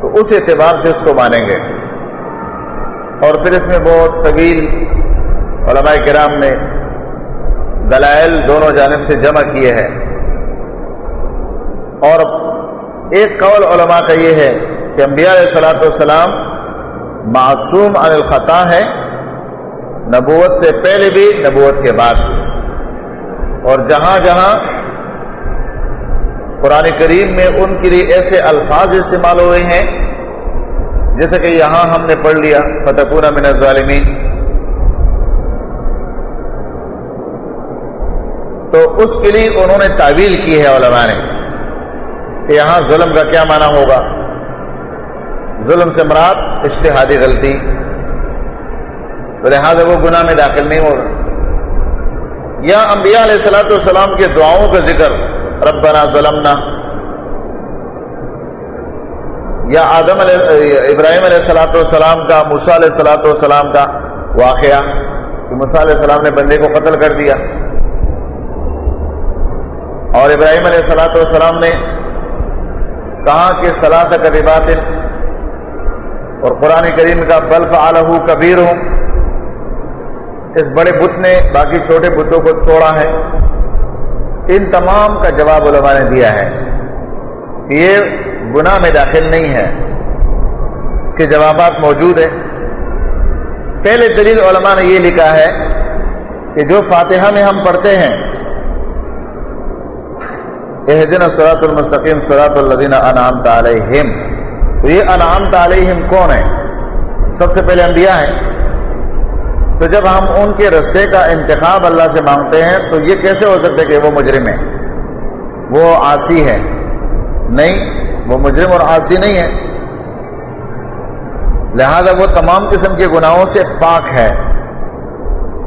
تو اس اعتبار سے اس کو مانیں گے۔ اور پھر اس میں بہت طویل علماء کرام نے دلائل دونوں جانب سے جمع کیے ہیں۔ اور ایک قول علماء کا یہ ہے کہ انبیاء علیہ السلاۃ والسلام معصوم عن الخطا ہے نبوت سے پہلے بھی، نبوت کے بعد بھی۔ اور جہاں جہاں قرآن کریم میں ان کے لیے ایسے الفاظ استعمال ہوئے ہیں جیسے کہ یہاں ہم نے پڑھ لیا فتح من الظالمین۔ تو اس کے لیے انہوں نے تعویل کی ہے علماء نے کہ یہاں ظلم کا کیا معنی ہوگا۔ ظلم سے مراد اشتہادی غلطی۔ تو لہٰذا وہ گناہ میں داخل نہیں ہوگا یا انبیاء علیہ السلاۃ والسلام کے دعاؤں کا ذکر، ربنا ظلمنا۔ یا آدم علیہ ابراہیم علیہ السلاۃ والسلام کا موسا علیہ السلاۃ والسلام کا واقعہ کہ موسا علیہ السلام نے بندے کو قتل کر دیا۔ اور ابراہیم علیہ السلاۃ والسلام نے کہا کہ صلاح کبات اور قرآن کریم کا بلف عالح کبیر ہوں اس بڑے بت نے باقی چھوٹے بتوں کو توڑا ہے۔ ان تمام کا جواب علماء نے دیا ہے یہ گناہ میں داخل نہیں ہے۔ اس کے جوابات موجود ہیں۔ پہلے دلیل علماء نے یہ لکھا ہے کہ جو فاتحہ میں ہم پڑھتے ہیں دن سرات المستقیم سرات الدین انعام علیہم۔ تو یہ انعام علیہم کون ہے سب سے پہلے انبیاء ہیں۔ تو جب ہم ان کے رستے کا انتخاب اللہ سے مانگتے ہیں، تو یہ کیسے ہو سکتا ہے کہ وہ مجرم ہے وہ آسی ہے نہیں وہ مجرم اور آسی نہیں ہے لہذا وہ تمام قسم کے گناہوں سے پاک ہے۔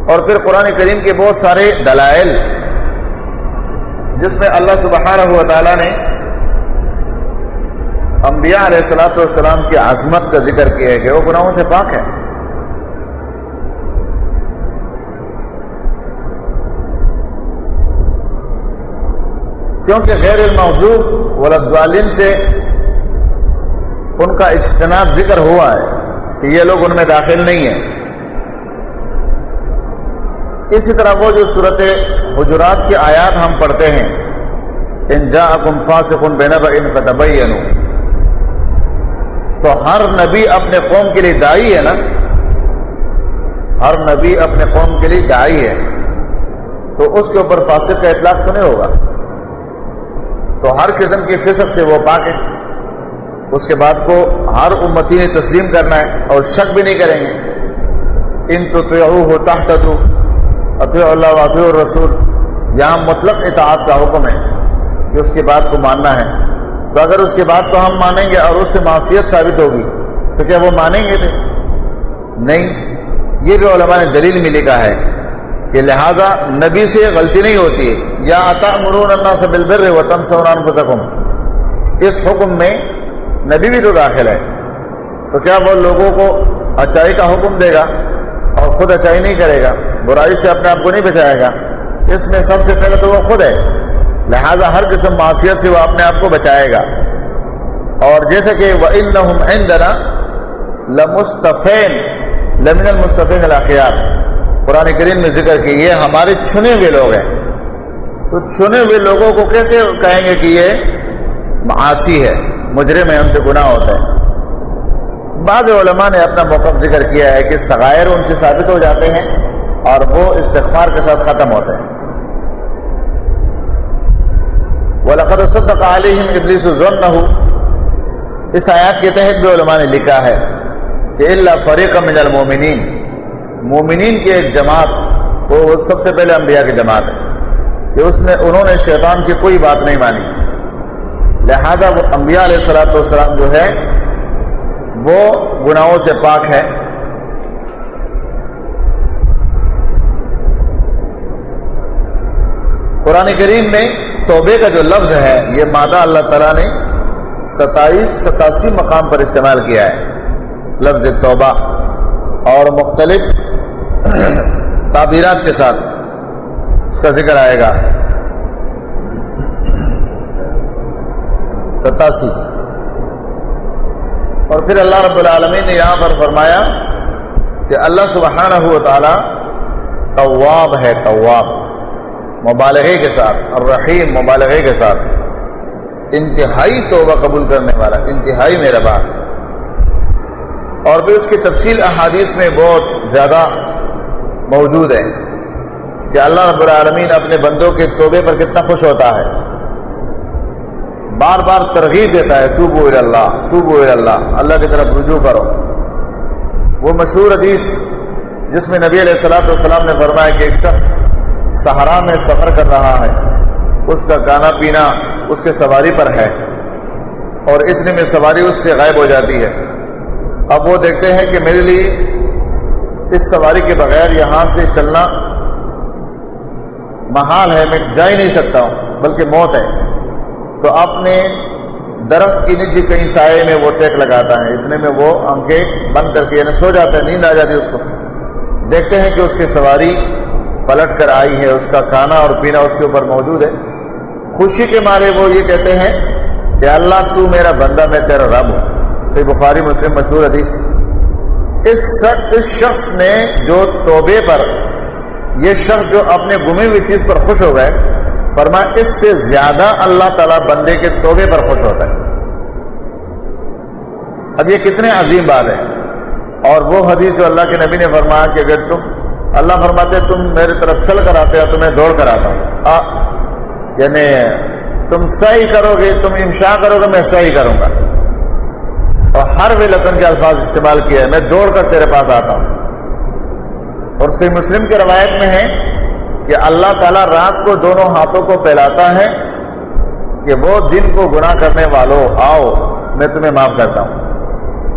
اور پھر قرآن کریم کے بہت سارے دلائل جس میں اللہ سبحانہ و تعالیٰ نے انبیاء علیہ السلاۃ والسلام کی عظمت کا ذکر کیا ہے کہ وہ گناہوں سے پاک ہے کیونکہ غیر الموضوع ولدوالین سے ان کا اجتناب ذکر ہوا ہے کہ یہ لوگ ان میں داخل نہیں ہیں۔ اسی طرح وہ جو صورت حجرات کی آیات ہم پڑھتے ہیں، ان جا اکنفا سے کن بین ان کا تو ہر نبی اپنے قوم کے لیے دائی ہے نا؟ ہر نبی اپنے قوم کے لیے دائی ہے۔ تو اس کے اوپر فاسق کا اطلاق تو نہیں ہوگا؟ تو ہر قسم کی فسق سے وہ پاک ہے اس کے بعد کو ہر امتی نے تسلیم کرنا ہے اور شک بھی نہیں کریں گے۔ ان تو ہو تحت اطیع اللہ و رسول یہاں مطلب اطاعت کا حکم ہے کہ اس کی بات کو ماننا ہے۔ تو اگر اس کے بعد کو ہم مانیں گے اور اس سے معاشیت ثابت ہوگی، تو کیا وہ مانیں گے نہیں، یہ بھی علماء نے دلیل میں لکھا ہے۔ کہ لہذا نبی سے غلطی نہیں ہوتی۔ ہے یا عطا مرون اللہ سے بلبر وطن سوران کو اس حکم میں نبی بھی تو داخل ہے۔ تو کیا وہ لوگوں کو اچائی کا حکم دے گا اور خود اچائی نہیں کرے گا؟ برائی سے اپنے آپ کو نہیں بچائے گا۔ اس میں سب سے پہلے تو وہ خود ہے۔ لہذا ہر قسم معاشیت سے وہ اپنے آپ کو بچائے گا۔ اور جیسے کہ وہ ان لمستفین لمن المستفین الخیات قرآن کریم میں ذکر کہ یہ ہمارے چنے ہوئے لوگ ہیں۔ تو چنے ہوئے لوگوں کو کیسے کہیں گے کہ یہ معاشی ہے؟ مجرم ہے ان سے گناہ ہوتا ہے۔ بعض علماء نے اپنا موقف ذکر کیا ہے کہ سغائر ان سے ثابت ہو جاتے ہیں اور وہ استغفار کے ساتھ ختم ہوتے ہیں۔ وَلَقَدْ صَدَّقَ عَلَيْهِمْ إِبْلِسُ ظَنَّهُ۔ اس آیات کے تحت بھی علماء نے لکھا ہے کہ اللہ فریق من المومنین مومنین کی ایک جماعت، وہ سب سے پہلے انبیاء کی جماعت ہے، کہ اس نے انہوں نے شیطان کی کوئی بات نہیں مانی۔ لہذا وہ انبیاء علیہ السلاۃ والسلام جو ہے، وہ گناہوں سے پاک ہے۔ قرآن کریم میں توبے کا جو لفظ ہے، یہ مادہ اللہ تعالیٰ نے ستائیس ستاسی مقام پر استعمال کیا ہے۔ لفظ توبہ اور مختلف تعبیرات کے ساتھ اس کا ذکر آئے گا۔ ستاسی۔ اور پھر اللہ رب العالمین نے یہاں پر فرمایا کہ اللہ سبحانہ ہوا تعالی طواب ہے طواب مبالغے کے ساتھ اور رحیم مبالغے کے ساتھ۔ انتہائی توبہ قبول کرنے والا، انتہائی میرا بات اور پھر اس کی تفصیل احادیث میں بہت زیادہ موجود ہے کہ اللہ رب العالمین اپنے بندوں کے توبے پر کتنا خوش ہوتا ہے۔ بار بار ترغیب دیتا ہے تو بو اللہ تو بو اللہ اللہ کی طرف رجوع کرو۔ وہ مشہور حدیث جس میں نبی علیہ السلاۃ والسلام نے فرمایا کہ ایک شخص سہارا میں سفر کر رہا ہے۔ اس کا گانا پینا اس کے سواری پر ہے اور اتنے میں سواری اس سے غائب ہو جاتی ہے۔ اب وہ دیکھتے ہیں کہ میرے لیے اس سواری کے بغیر یہاں سے چلنا محال ہے، میں جا ہی نہیں سکتا ہوں، بلکہ موت ہے۔ تو اپنے درخت کی نیچے کہیں سائے میں وہ ٹیک لگاتا ہے، اتنے میں وہ آنکھیں بند کر کے یعنی سو جاتا ہے نیند آ جاتی ہے اس کو۔ دیکھتے ہیں کہ اس کی سواری پلٹ کر آئی ہے، اس کا کھانا اور پینا اس کے اوپر موجود ہے۔ خوشی کے مارے وہ یہ کہتے ہیں کہ اللہ تو میرا بندہ، میں تیرا رب ہوں۔ پھر بخاری مسلم مشہور حدیث اس شخص نے جو توبے پر یہ شخص جو اپنے گمی ہوئی چیز پر خوش ہو گئے فرما اس سے زیادہ اللہ تعالی بندے کے توبے پر خوش ہوتا ہے۔ اب یہ کتنے عظیم بات ہے۔ اور وہ حدیث جو اللہ کے نبی نے فرمایا کہ اگر تم، اللہ فرماتے تم میری طرف چل کر آتے ہو تو میں دوڑ کر آتا ہوں۔ یعنی تم صحیح کرو گے، تم امشا کرو گے، میں صحیح کروں گا۔ ہر وی لطن کے الفاظ استعمال کیا ہے۔ میں دوڑ کر تیرے پاس آتا ہوں۔ اور سی مسلم کی روایت میں ہے کہ اللہ تعالیٰ رات کو دونوں ہاتھوں کو پھیلاتا ہے کہ وہ دن کو گناہ کرنے والوں آؤ، میں تمہیں معاف کرتا ہوں۔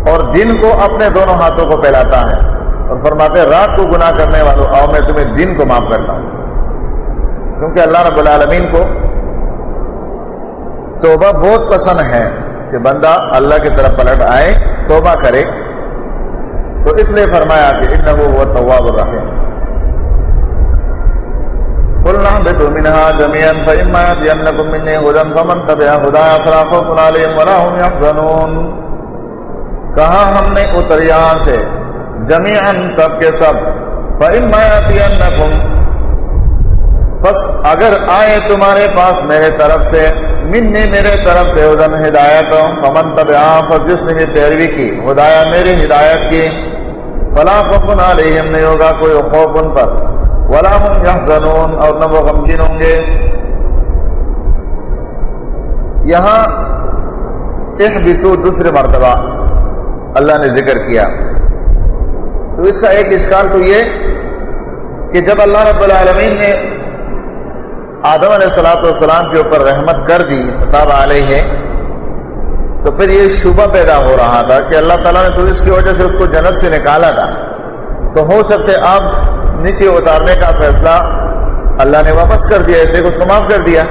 اور دن کو اپنے دونوں ہاتھوں کو پھیلاتا ہے۔ اور فرماتے رات کو گناہ کرنے والوں آؤ، میں تمہیں دن کو معاف کرتا ہوں۔ کیونکہ اللہ رب العالمین کو توبہ بہت پسند ہے۔ کہ بندہ اللہ کی طرف پلٹ آئے، توبہ کرے۔ تو اس لیے فرمایا کہ ان وہ طواب الرحیم۔ قلنا منها جميعا فإما يأتينكم مني هدى فمن تبع هدايا فلا خوف عليهم ولا هم يحزنون۔ کہا ہم نے اتر یہاں سے جمیعا سب کے سب، فإما يأتينكم۔ پس اگر آئے تمہارے پاس میرے طرف سے منی میرے طرف سے ہدن ہدایت، فمن تبع پس جس نے پیروی کی، ہدایہ میری ہدایت کی۔ فلا خوف علیہم نہیں ہوگا کوئی خوف ان پر۔ ولا هم يحزنون اور نہ وہ غمگین ہوں گے۔ یہاں احبتو دوسرے مرتبہ اللہ نے ذکر کیا۔ تو اس کا ایک اشکال تو یہ کہ جب اللہ رب العالمین نے آدم علیہ السلاۃ والسلام کے اوپر رحمت کر دی خطاب علیہ۔ ہے تو پھر یہ شبہ پیدا ہو رہا تھا کہ اللہ تعالیٰ نے تو اس کی وجہ سے اس کو جنت سے نکالا تھا۔ تو ہو سکتے اب نیچے اتارنے کا فیصلہ اللہ نے واپس کر دیا، اس لیے اس کو معاف کر دیا۔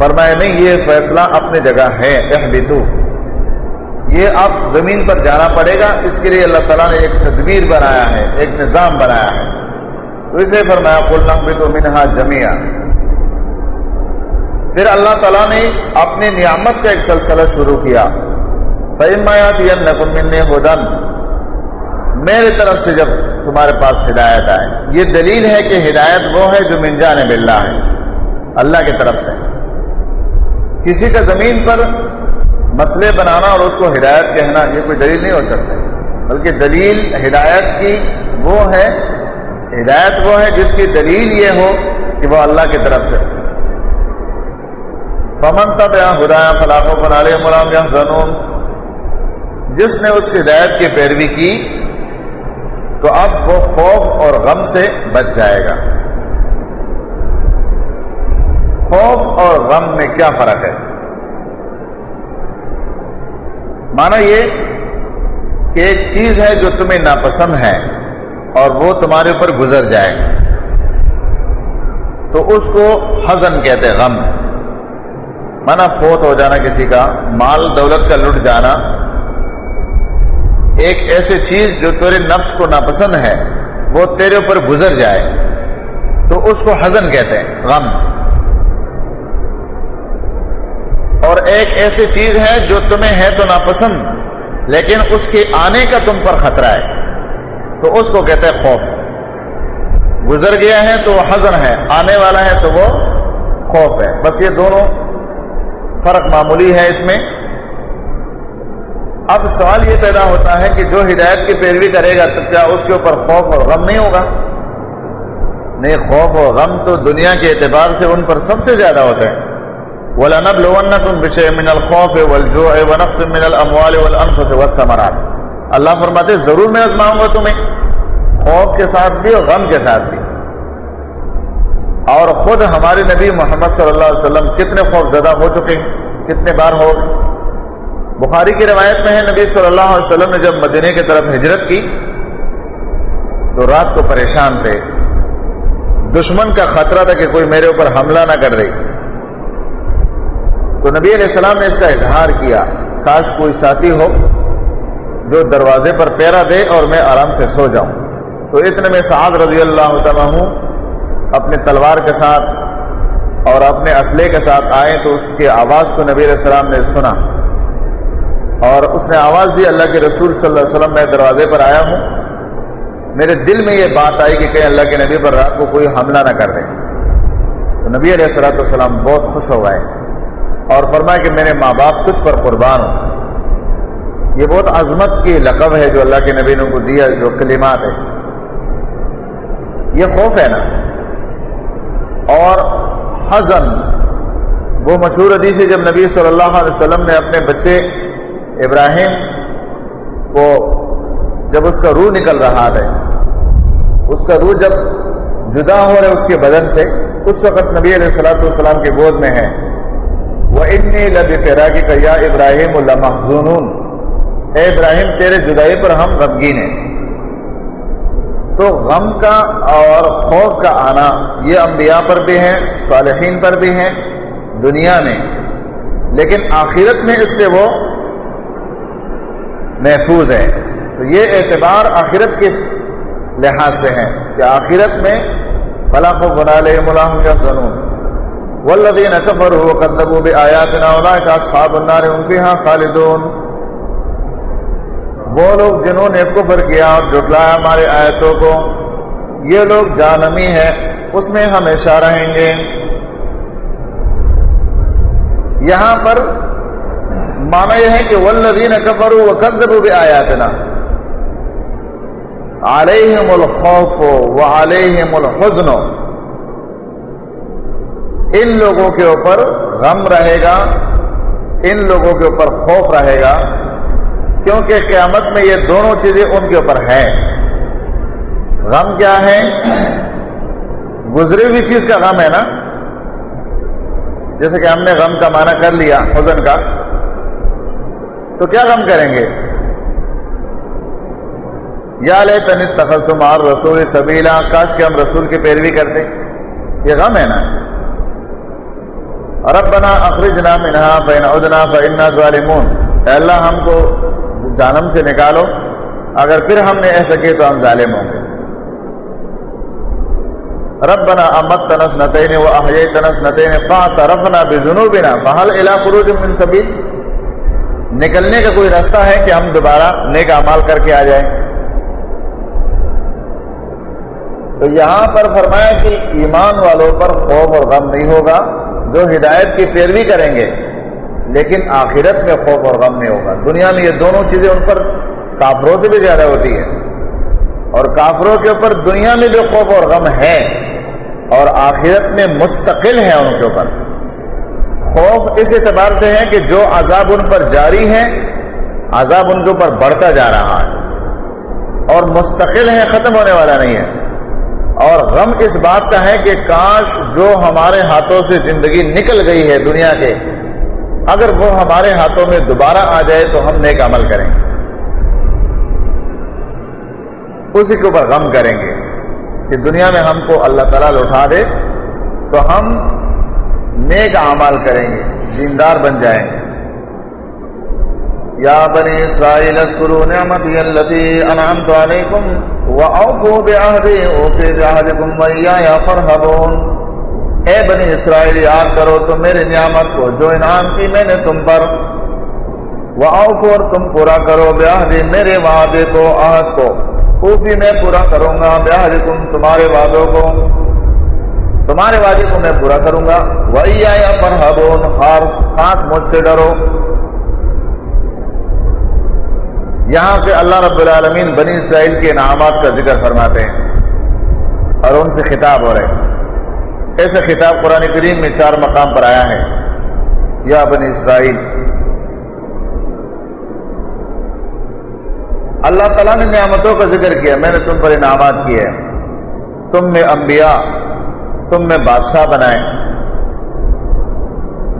فرمایا، نہیں، یہ فیصلہ اپنی جگہ ہے احبتو یہ اب زمین پر جانا پڑے گا، اس کے لیے اللہ تعالیٰ نے ایک تدبیر بنایا ہے، ایک نظام بنایا ہے۔ تو اسے فرمایا کل تو منہا جمیا پھر اللہ تعالیٰ نے اپنی نعمت کا ایک سلسلہ شروع کیا۔ فیمایات ہدن میرے طرف سے جب تمہارے پاس ہدایت آئے۔ یہ دلیل ہے کہ ہدایت وہ ہے جو من جانب اللہ ہے۔ اللہ کی طرف سے۔ کسی کا زمین پر مسئلے بنانا اور اس کو ہدایت کہنا یہ کوئی دلیل نہیں ہو سکتا۔ بلکہ دلیل ہدایت کی وہ ہے۔ ہدایت وہ ہے جس کی دلیل یہ ہو کہ وہ اللہ کی طرف سے۔ پمن تب یا ہدایہ فلاح و فنال مرام زنون جس نے اس ہدایت کی پیروی کی تو اب وہ خوف اور غم سے بچ جائے گا۔ خوف اور غم میں کیا فرق ہے؟ مانا یہ کہ ایک چیز ہے جو تمہیں ناپسند ہے اور وہ تمہارے اوپر گزر جائے گا۔ تو اس کو حزن کہتے غم۔ مانا فوت ہو جانا کسی کا، مال دولت کا لٹ جانا۔ ایک ایسی چیز جو تیرے نفس کو ناپسند ہے، وہ تیرے اوپر گزر جائے۔ تو اس کو حزن کہتے ہیں، غم۔ اور ایک ایسی چیز ہے جو تمہیں ہے تو ناپسند، لیکن اس کے آنے کا تم پر خطرہ ہے۔ تو اس کو کہتے ہیں خوف۔ گزر گیا ہے تو وہ حزن ہے، آنے والا ہے تو وہ خوف ہے۔ بس یہ دونوں فرق معمولی ہے اس میں۔ اب سوال یہ پیدا ہوتا ہے کہ جو ہدایت کی پیروی کرے گا تو کیا اس کے اوپر خوف اور غم نہیں ہوگا؟ نہیں، خوف اور غم تو دنیا کے اعتبار سے ان پر سب سے زیادہ ہوتے ہیں من الخوف والجوع ونقص من الاموال والانفس والثمرات۔ اللہ فرماتے ضرور میں ازماؤں گا تمہیں۔ خوف کے ساتھ بھی اور غم کے ساتھ بھی۔ اور خود ہمارے نبی محمد صلی اللہ علیہ وسلم کتنے خوف زدہ ہو چکے کتنے بار ہو گئے۔ بخاری کی روایت میں ہے، نبی صلی اللہ علیہ وسلم نے جب مدینے کی طرف ہجرت کی تو رات کو پریشان تھے۔ دشمن کا خطرہ تھا کہ کوئی میرے اوپر حملہ نہ کر دے۔ تو نبی علیہ السلام نے اس کا اظہار کیا، کاش کوئی ساتھی ہو جو دروازے پر پیرا دے اور میں آرام سے سو جاؤں۔ تو اتنے میں سعد رضی اللہ تعالیٰ ہوں اپنے تلوار کے ساتھ اور اپنے اسلحے کے ساتھ آئے تو اس کی آواز کو نبی علیہ السلام نے سنا۔ اور اس نے آواز دی اللہ کے رسول صلی اللہ علیہ وسلم، میں دروازے پر آیا ہوں۔ میرے دل میں یہ بات آئی کہ کہیں اللہ کے نبی پر رات کو کوئی حملہ نہ کر دے۔ تو نبی علیہ السلاۃ والسلام بہت خوش ہو گئے اور فرمایا کہ میرے ماں باپ کچھ پر قربان ہوں۔ یہ بہت عظمت کی لقب ہے جو اللہ کے نبی نے کو دیا، جو کلمات ہے یہ خوف ہے نا۔ اور حزن۔ وہ مشہور حدیث ہے جب نبی صلی اللہ علیہ وسلم نے اپنے بچے ابراہیم کو جب اس کا روح نکل رہا تھا اس کا روح جب جدا ہو رہے اس کے بدن سے، اس وقت نبی علیہ السلاۃ والسلام کے گود میں ہے۔ وہ اتنی لب فراقی کا یا ابراہیم اللہ اے ابراہیم، تیرے جدائی پر ہم غمگین ہیں۔ تو غم کا اور خوف کا آنا یہ انبیاء پر بھی ہے صالحین پر بھی ہے دنیا میں۔ لیکن آخرت میں اس سے وہ محفوظ ہے تو یہ اعتبار آخرت کے لحاظ سے ہے کہ آخرت میں بلا کو بنا لے ملام یا سنون والذین کفروا وکذبوا بآیاتنا اولئک اصحاب النار هم فیها خالدون۔ وہ لوگ جنہوں نے کفر کیا اور جھٹلایا ہمارے آیتوں کو، یہ لوگ جانمی ہے اس میں ہمیشہ رہیں گے۔ یہاں پر مانا یہ ہے کہ والذین کفروا وکذبوا بآیاتنا علیہم الخوف و علیہم الحزن۔ ان لوگوں کے اوپر غم رہے گا، ان لوگوں کے اوپر خوف رہے گا۔ کیونکہ قیامت میں یہ دونوں چیزیں ان کے اوپر ہیں۔ غم کیا ہے؟ گزری ہوئی چیز کا غم ہے نا؟ جیسے کہ ہم نے غم کا معنی کر لیا حزن کا، تو کیا غم کریں گے؟ یا لے تن تخل تمہار رسول سبیلا، کاش کے ہم رسول کی پیروی کرتے۔ یہ غم ہے نا؟ ربنا اخرجنا منها فإن عدنا فإنا ظالمون۔ اے اللہ، ہم کو جانم سے نکالو۔ اگر پھر ہم نے ایسا کیے تو ہم ظالم ہوں گے۔ ربنا امتنا سنتين واحييتنا سنتين فاعترفنا بذنوبنا۔ فهل الى خروج من سبيل نکلنے کا کوئی راستہ ہے کہ ہم دوبارہ نیک اعمال کر کے آ جائیں۔ تو یہاں پر فرمایا کہ ایمان والوں پر خوف اور غم نہیں ہوگا۔ جو ہدایت کی پیروی کریں گے لیکن آخرت میں خوف اور غم نہیں ہوگا۔ دنیا میں یہ دونوں چیزیں ان پر کافروں سے بھی زیادہ ہوتی ہے اور کافروں کے اوپر دنیا میں جو خوف اور غم ہے اور آخرت میں مستقل ہے ان کے اوپر۔ خوف اس اعتبار سے ہے کہ جو عذاب ان پر جاری ہے عذاب ان کے اوپر بڑھتا جا رہا ہے۔ اور مستقل ہے ختم ہونے والا نہیں ہے۔ اور غم اس بات کا ہے کہ کاش جو ہمارے ہاتھوں سے زندگی نکل گئی ہے دنیا کے اگر وہ ہمارے ہاتھوں میں دوبارہ آ جائے تو ہم نیک عمل کریں گے۔ اسی کے اوپر غم کریں گے کہ دنیا میں ہم کو اللہ تعالیٰ اٹھا دے تو ہم نیک عمل کریں گے، دیندار بن جائیں گے۔ یا بنی اسرائیل اذکروا نعمتی اللتی انعمت علیکم وَأَوْفُوا بِعَهْدِي أُوفِي بِعَهْدِكُمْ وَإِيَّايَ فَارْهَبُونَ اے بنی اسرائیل، یاد کرو تو میری نعمت کو، جو انعام کی میں نے تم پر وَأَوْفُوا اور تم پورا کرو بِعَهْدِي میرے وعدے کو، عہد کو۔ اوفی میں پورا کروں گا بِعَهْدِكُمْ تمہارے وعدوں کو۔ تمہارے وعدے کو میں پورا کروں گا۔ وَإِيَّايَ فَارْهَبُونَ خاص مجھ سے ڈرو۔ یہاں سے اللہ رب العالمین بنی اسرائیل کے انعامات کا ذکر فرماتے ہیں اور ان سے خطاب ہو رہے ہیں۔ ایسے خطاب قرآن کریم میں چار مقام پر آیا ہے۔ یا بنی اسرائیل۔ اللہ تعالیٰ نے نعمتوں کا ذکر کیا، میں نے تم پر انعامات کیے۔ تم میں انبیاء، تم میں بادشاہ بنائے۔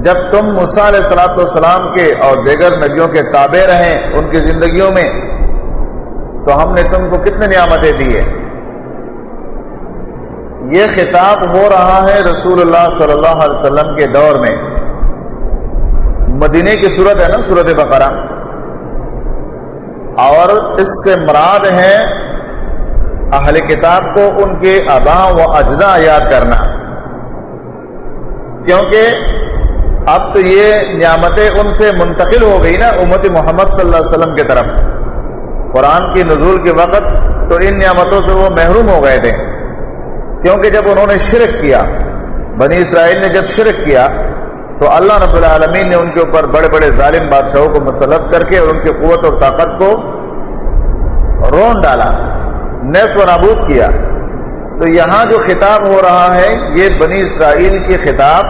جب تم مسا علیہ السلاۃ والسلام کے اور دیگر نبیوں کے تابع رہیں ان کی زندگیوں میں، تو ہم نے تم کو کتنے نعمتیں دی ہے یہ خطاب ہو رہا ہے رسول اللہ صلی اللہ علیہ وسلم کے دور میں۔ مدینے کی صورت ہے نا صورت بقرہ۔ اور اس سے مراد ہے اہل کتاب کو ان کے اباں و اجدا یاد کرنا۔ کیونکہ اب تو یہ نعمتیں ان سے منتقل ہو گئی نا امت محمد صلی اللہ علیہ وسلم کی طرف۔ قرآن کی نزول کے وقت تو ان نعمتوں سے وہ محروم ہو گئے تھے۔ کیونکہ جب انہوں نے شرک کیا، بنی اسرائیل نے جب شرک کیا، تو اللہ رب العالمین نے ان کے اوپر بڑے بڑے ظالم بادشاہوں کو مسلط کر کے اور ان کی قوت اور طاقت کو رون ڈالا نیس و نابود کیا۔ تو یہاں جو خطاب ہو رہا ہے، یہ بنی اسرائیل کے خطاب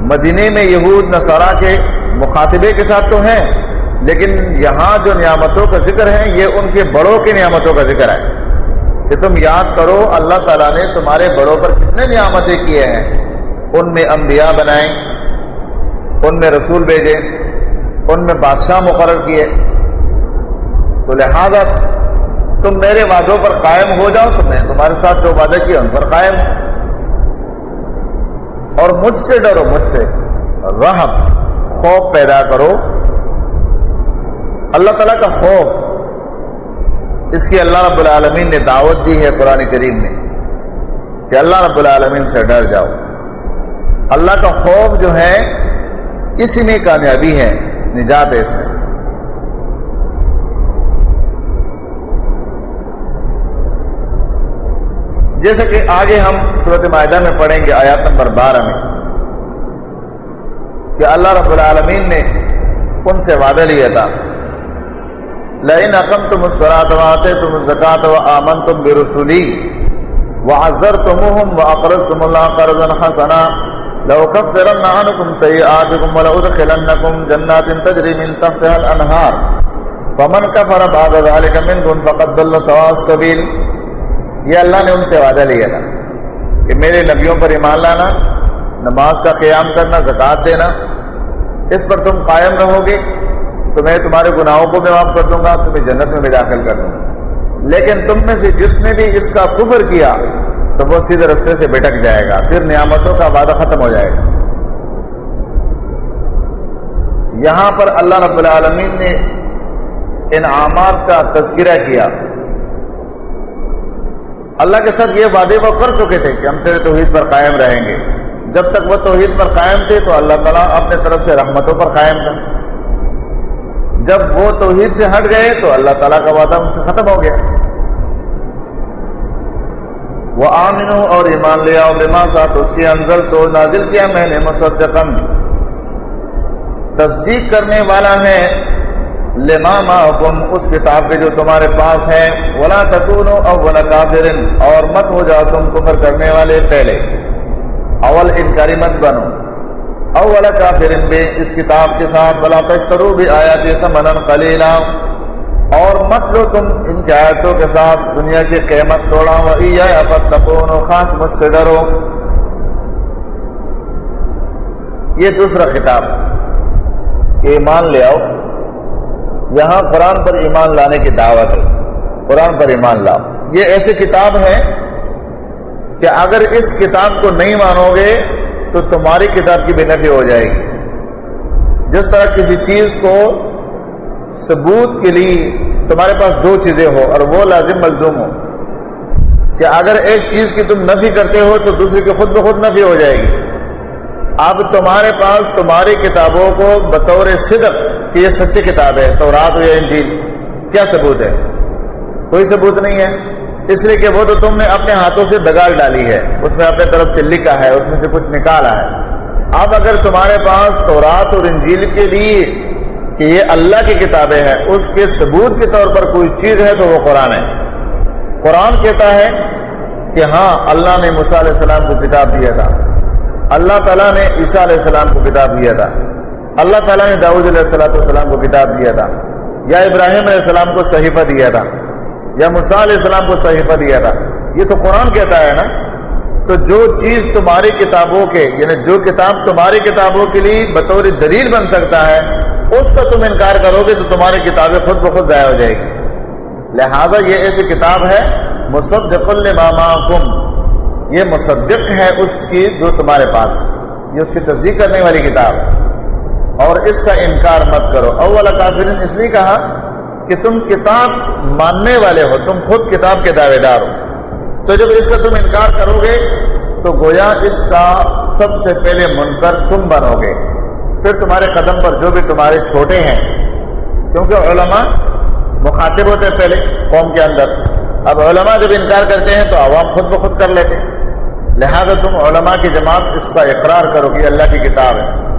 مدینے میں یہود، نصارہ کے مخاطبے کے ساتھ تو ہیں، لیکن یہاں جو نعمتوں کا ذکر ہے، یہ ان کے بڑوں کی نعمتوں کا ذکر ہے۔ کہ تم یاد کرو اللہ تعالیٰ نے تمہارے بڑوں پر کتنے نعمتیں کیے ہیں۔ ان میں انبیاء بنائے، ان میں رسول بھیجے، ان میں بادشاہ مقرر کیے۔ تو لہذا تم میرے وعدوں پر قائم ہو جاؤ تو میں تمہارے ساتھ جو وعدہ کیا ان پر قائم۔ اور مجھ سے ڈرو، مجھ سے رحم، خوف پیدا کرو۔ اللہ تعالیٰ کا خوف اس کی اللہ رب العالمین نے دعوت دی ہے قرآن کریم میں کہ اللہ رب العالمین سے ڈر جاؤ۔ اللہ کا خوف جو ہے، اسی میں کامیابی ہے، نجات ہے اس میں۔ جیسے کہ آگے ہم صورت معاہدہ میں پڑھیں گے آیات نمبر بارہ میں کہ اللہ رب العالمین نے ان سے وعدہ لیا تھا۔ لئن اقم تم سرات واتے تم زکات و اقمتم الصلاة وآتيتم الزكاة وآمنتم برسولي وعزرتموهم وأقرضتم الله قرضا حسنا لو كفرن عنكم سيئاتكم ولأدخلنكم جنات تجري من تحتها الأنهار. فمن كفر بعد ذلك منكم فقد ضل سواء السبيل. یہ اللہ نے ان سے وعدہ لیا تھا کہ میرے نبیوں پر ایمان لانا، نماز کا قیام کرنا زکات دینا، اس پر تم قائم رہو گے۔ تو میں تمہارے گناہوں کو بھی معاف کر دوں گا، تمہیں جنت میں بھی داخل کر دوں گا۔ لیکن تم میں سے جس نے بھی اس کا کفر کیا، تو وہ سیدھے رستے سے بھٹک جائے گا، پھر نعمتوں کا وعدہ ختم ہو جائے گا۔ یہاں پر اللہ رب العالمین نے انعامات کا تذکرہ کیا۔ اللہ کے ساتھ یہ وعدے وہ کر چکے تھے کہ ہم تیرے توحید پر قائم رہیں گے۔ جب تک وہ توحید پر قائم تھے تو اللہ تعالیٰ اپنے طرف سے رحمتوں پر قائم تھا۔ جب وہ توحید سے ہٹ گئے تو اللہ تعالیٰ کا وعدہ ان سے ختم ہو گیا۔ وہ آمن اور ایمان لیا اور لما ساتھ اس کی انزل تو نازل کیا میں نے مصدقن تصدیق کرنے والا ہے۔ لما حکم اس کتاب کے جو تمہارے پاس ہے۔ ولا تکون اور ولا کافر اور مت ہو جاؤ تم کفر کرنے والے پہلے۔ اول انکاری مت بنو۔ اول کافر بے، اس کتاب کے ساتھ بلا تشترو بھی آیا تمن خلیلا اور مت لو تم ان کی آیتوں کے ساتھ دنیا کی قیمت توڑا، و خاص مجھ سے ڈرو۔ یہ دوسرا خطاب۔ ایمان لے آؤ۔ یہاں قرآن پر ایمان لانے کی دعوت ہے۔ قرآن پر ایمان لاؤ۔ یہ ایسی کتاب ہے کہ اگر اس کتاب کو نہیں مانو گے تو تمہاری کتاب کی بے نفی ہو جائے گی۔ جس طرح کسی چیز کو ثبوت کے لیے تمہارے پاس دو چیزیں ہو اور وہ لازم ملزوم ہو کہ اگر ایک چیز کی تم نفی کرتے ہو تو دوسری کی خود بخود نفی ہو جائے گی۔ اب تمہارے پاس تمہاری کتابوں کو بطور صدق کہ یہ سچی کتاب ہے تو رات ہو یا انجیل، کیا ثبوت ہے؟ کوئی ثبوت نہیں ہے۔ اس لیے کہ وہ تو تم نے اپنے ہاتھوں سے بگاڑ ڈالی ہے، اس میں اپنے طرف سے لکھا ہے، اس میں سے کچھ نکالا ہے۔ اب اگر تمہارے پاس تورات اور انجیل کے لیے کہ یہ اللہ کی کتابیں ہیں، اس کے ثبوت کے طور پر کوئی چیز ہے تو وہ قرآن ہے۔ قرآن کہتا ہے کہ ہاں اللہ نے مصع علیہ السلام کو کتاب دیا تھا۔ اللہ تعالیٰ نے عیسیٰ علیہ السلام کو کتاب دیا تھا۔ اللہ تعالیٰ نے داؤد علیہ السلام السلام کو کتاب دیا تھا۔ یا ابراہیم علیہ السلام کو صحیفہ دیا تھا۔ یا موسیٰ علیہ السلام کو صحیفہ دیا تھا۔ یہ تو قرآن کہتا ہے نا۔ تو جو چیز تمہاری کتابوں کے یعنی جو کتاب تمہاری کتابوں کے لیے بطور دلیل بن سکتا ہے، اس کا تم انکار کرو گے تو تمہاری کتابیں خود بخود ضائع ہو جائے گی۔ لہذا یہ ایسی کتاب ہے، مصدق کم یہ مصدق ہے اس کی جو تمہارے پاس یہ اس کی تصدیق کرنے والی کتاب۔ اور اس کا انکار مت کرو۔ اول کافرین اس لیے کہا کہ تم کتاب ماننے والے ہو، تم خود کتاب کے دعوے دار ہو۔ تو جب اس کا تم انکار کرو گے، تو گویا اس کا سب سے پہلے منکر تم بنو گے۔ پھر تمہارے قدم پر جو بھی تمہارے چھوٹے ہیں، کیونکہ علماء مخاطب ہوتے ہیں پہلے قوم کے اندر۔ اب علماء جب انکار کرتے ہیں، تو عوام خود بخود کر لیتے۔ لہذا تم علماء کی جماعت اس کا اقرار کرو کہ اللہ کی کتاب ہے۔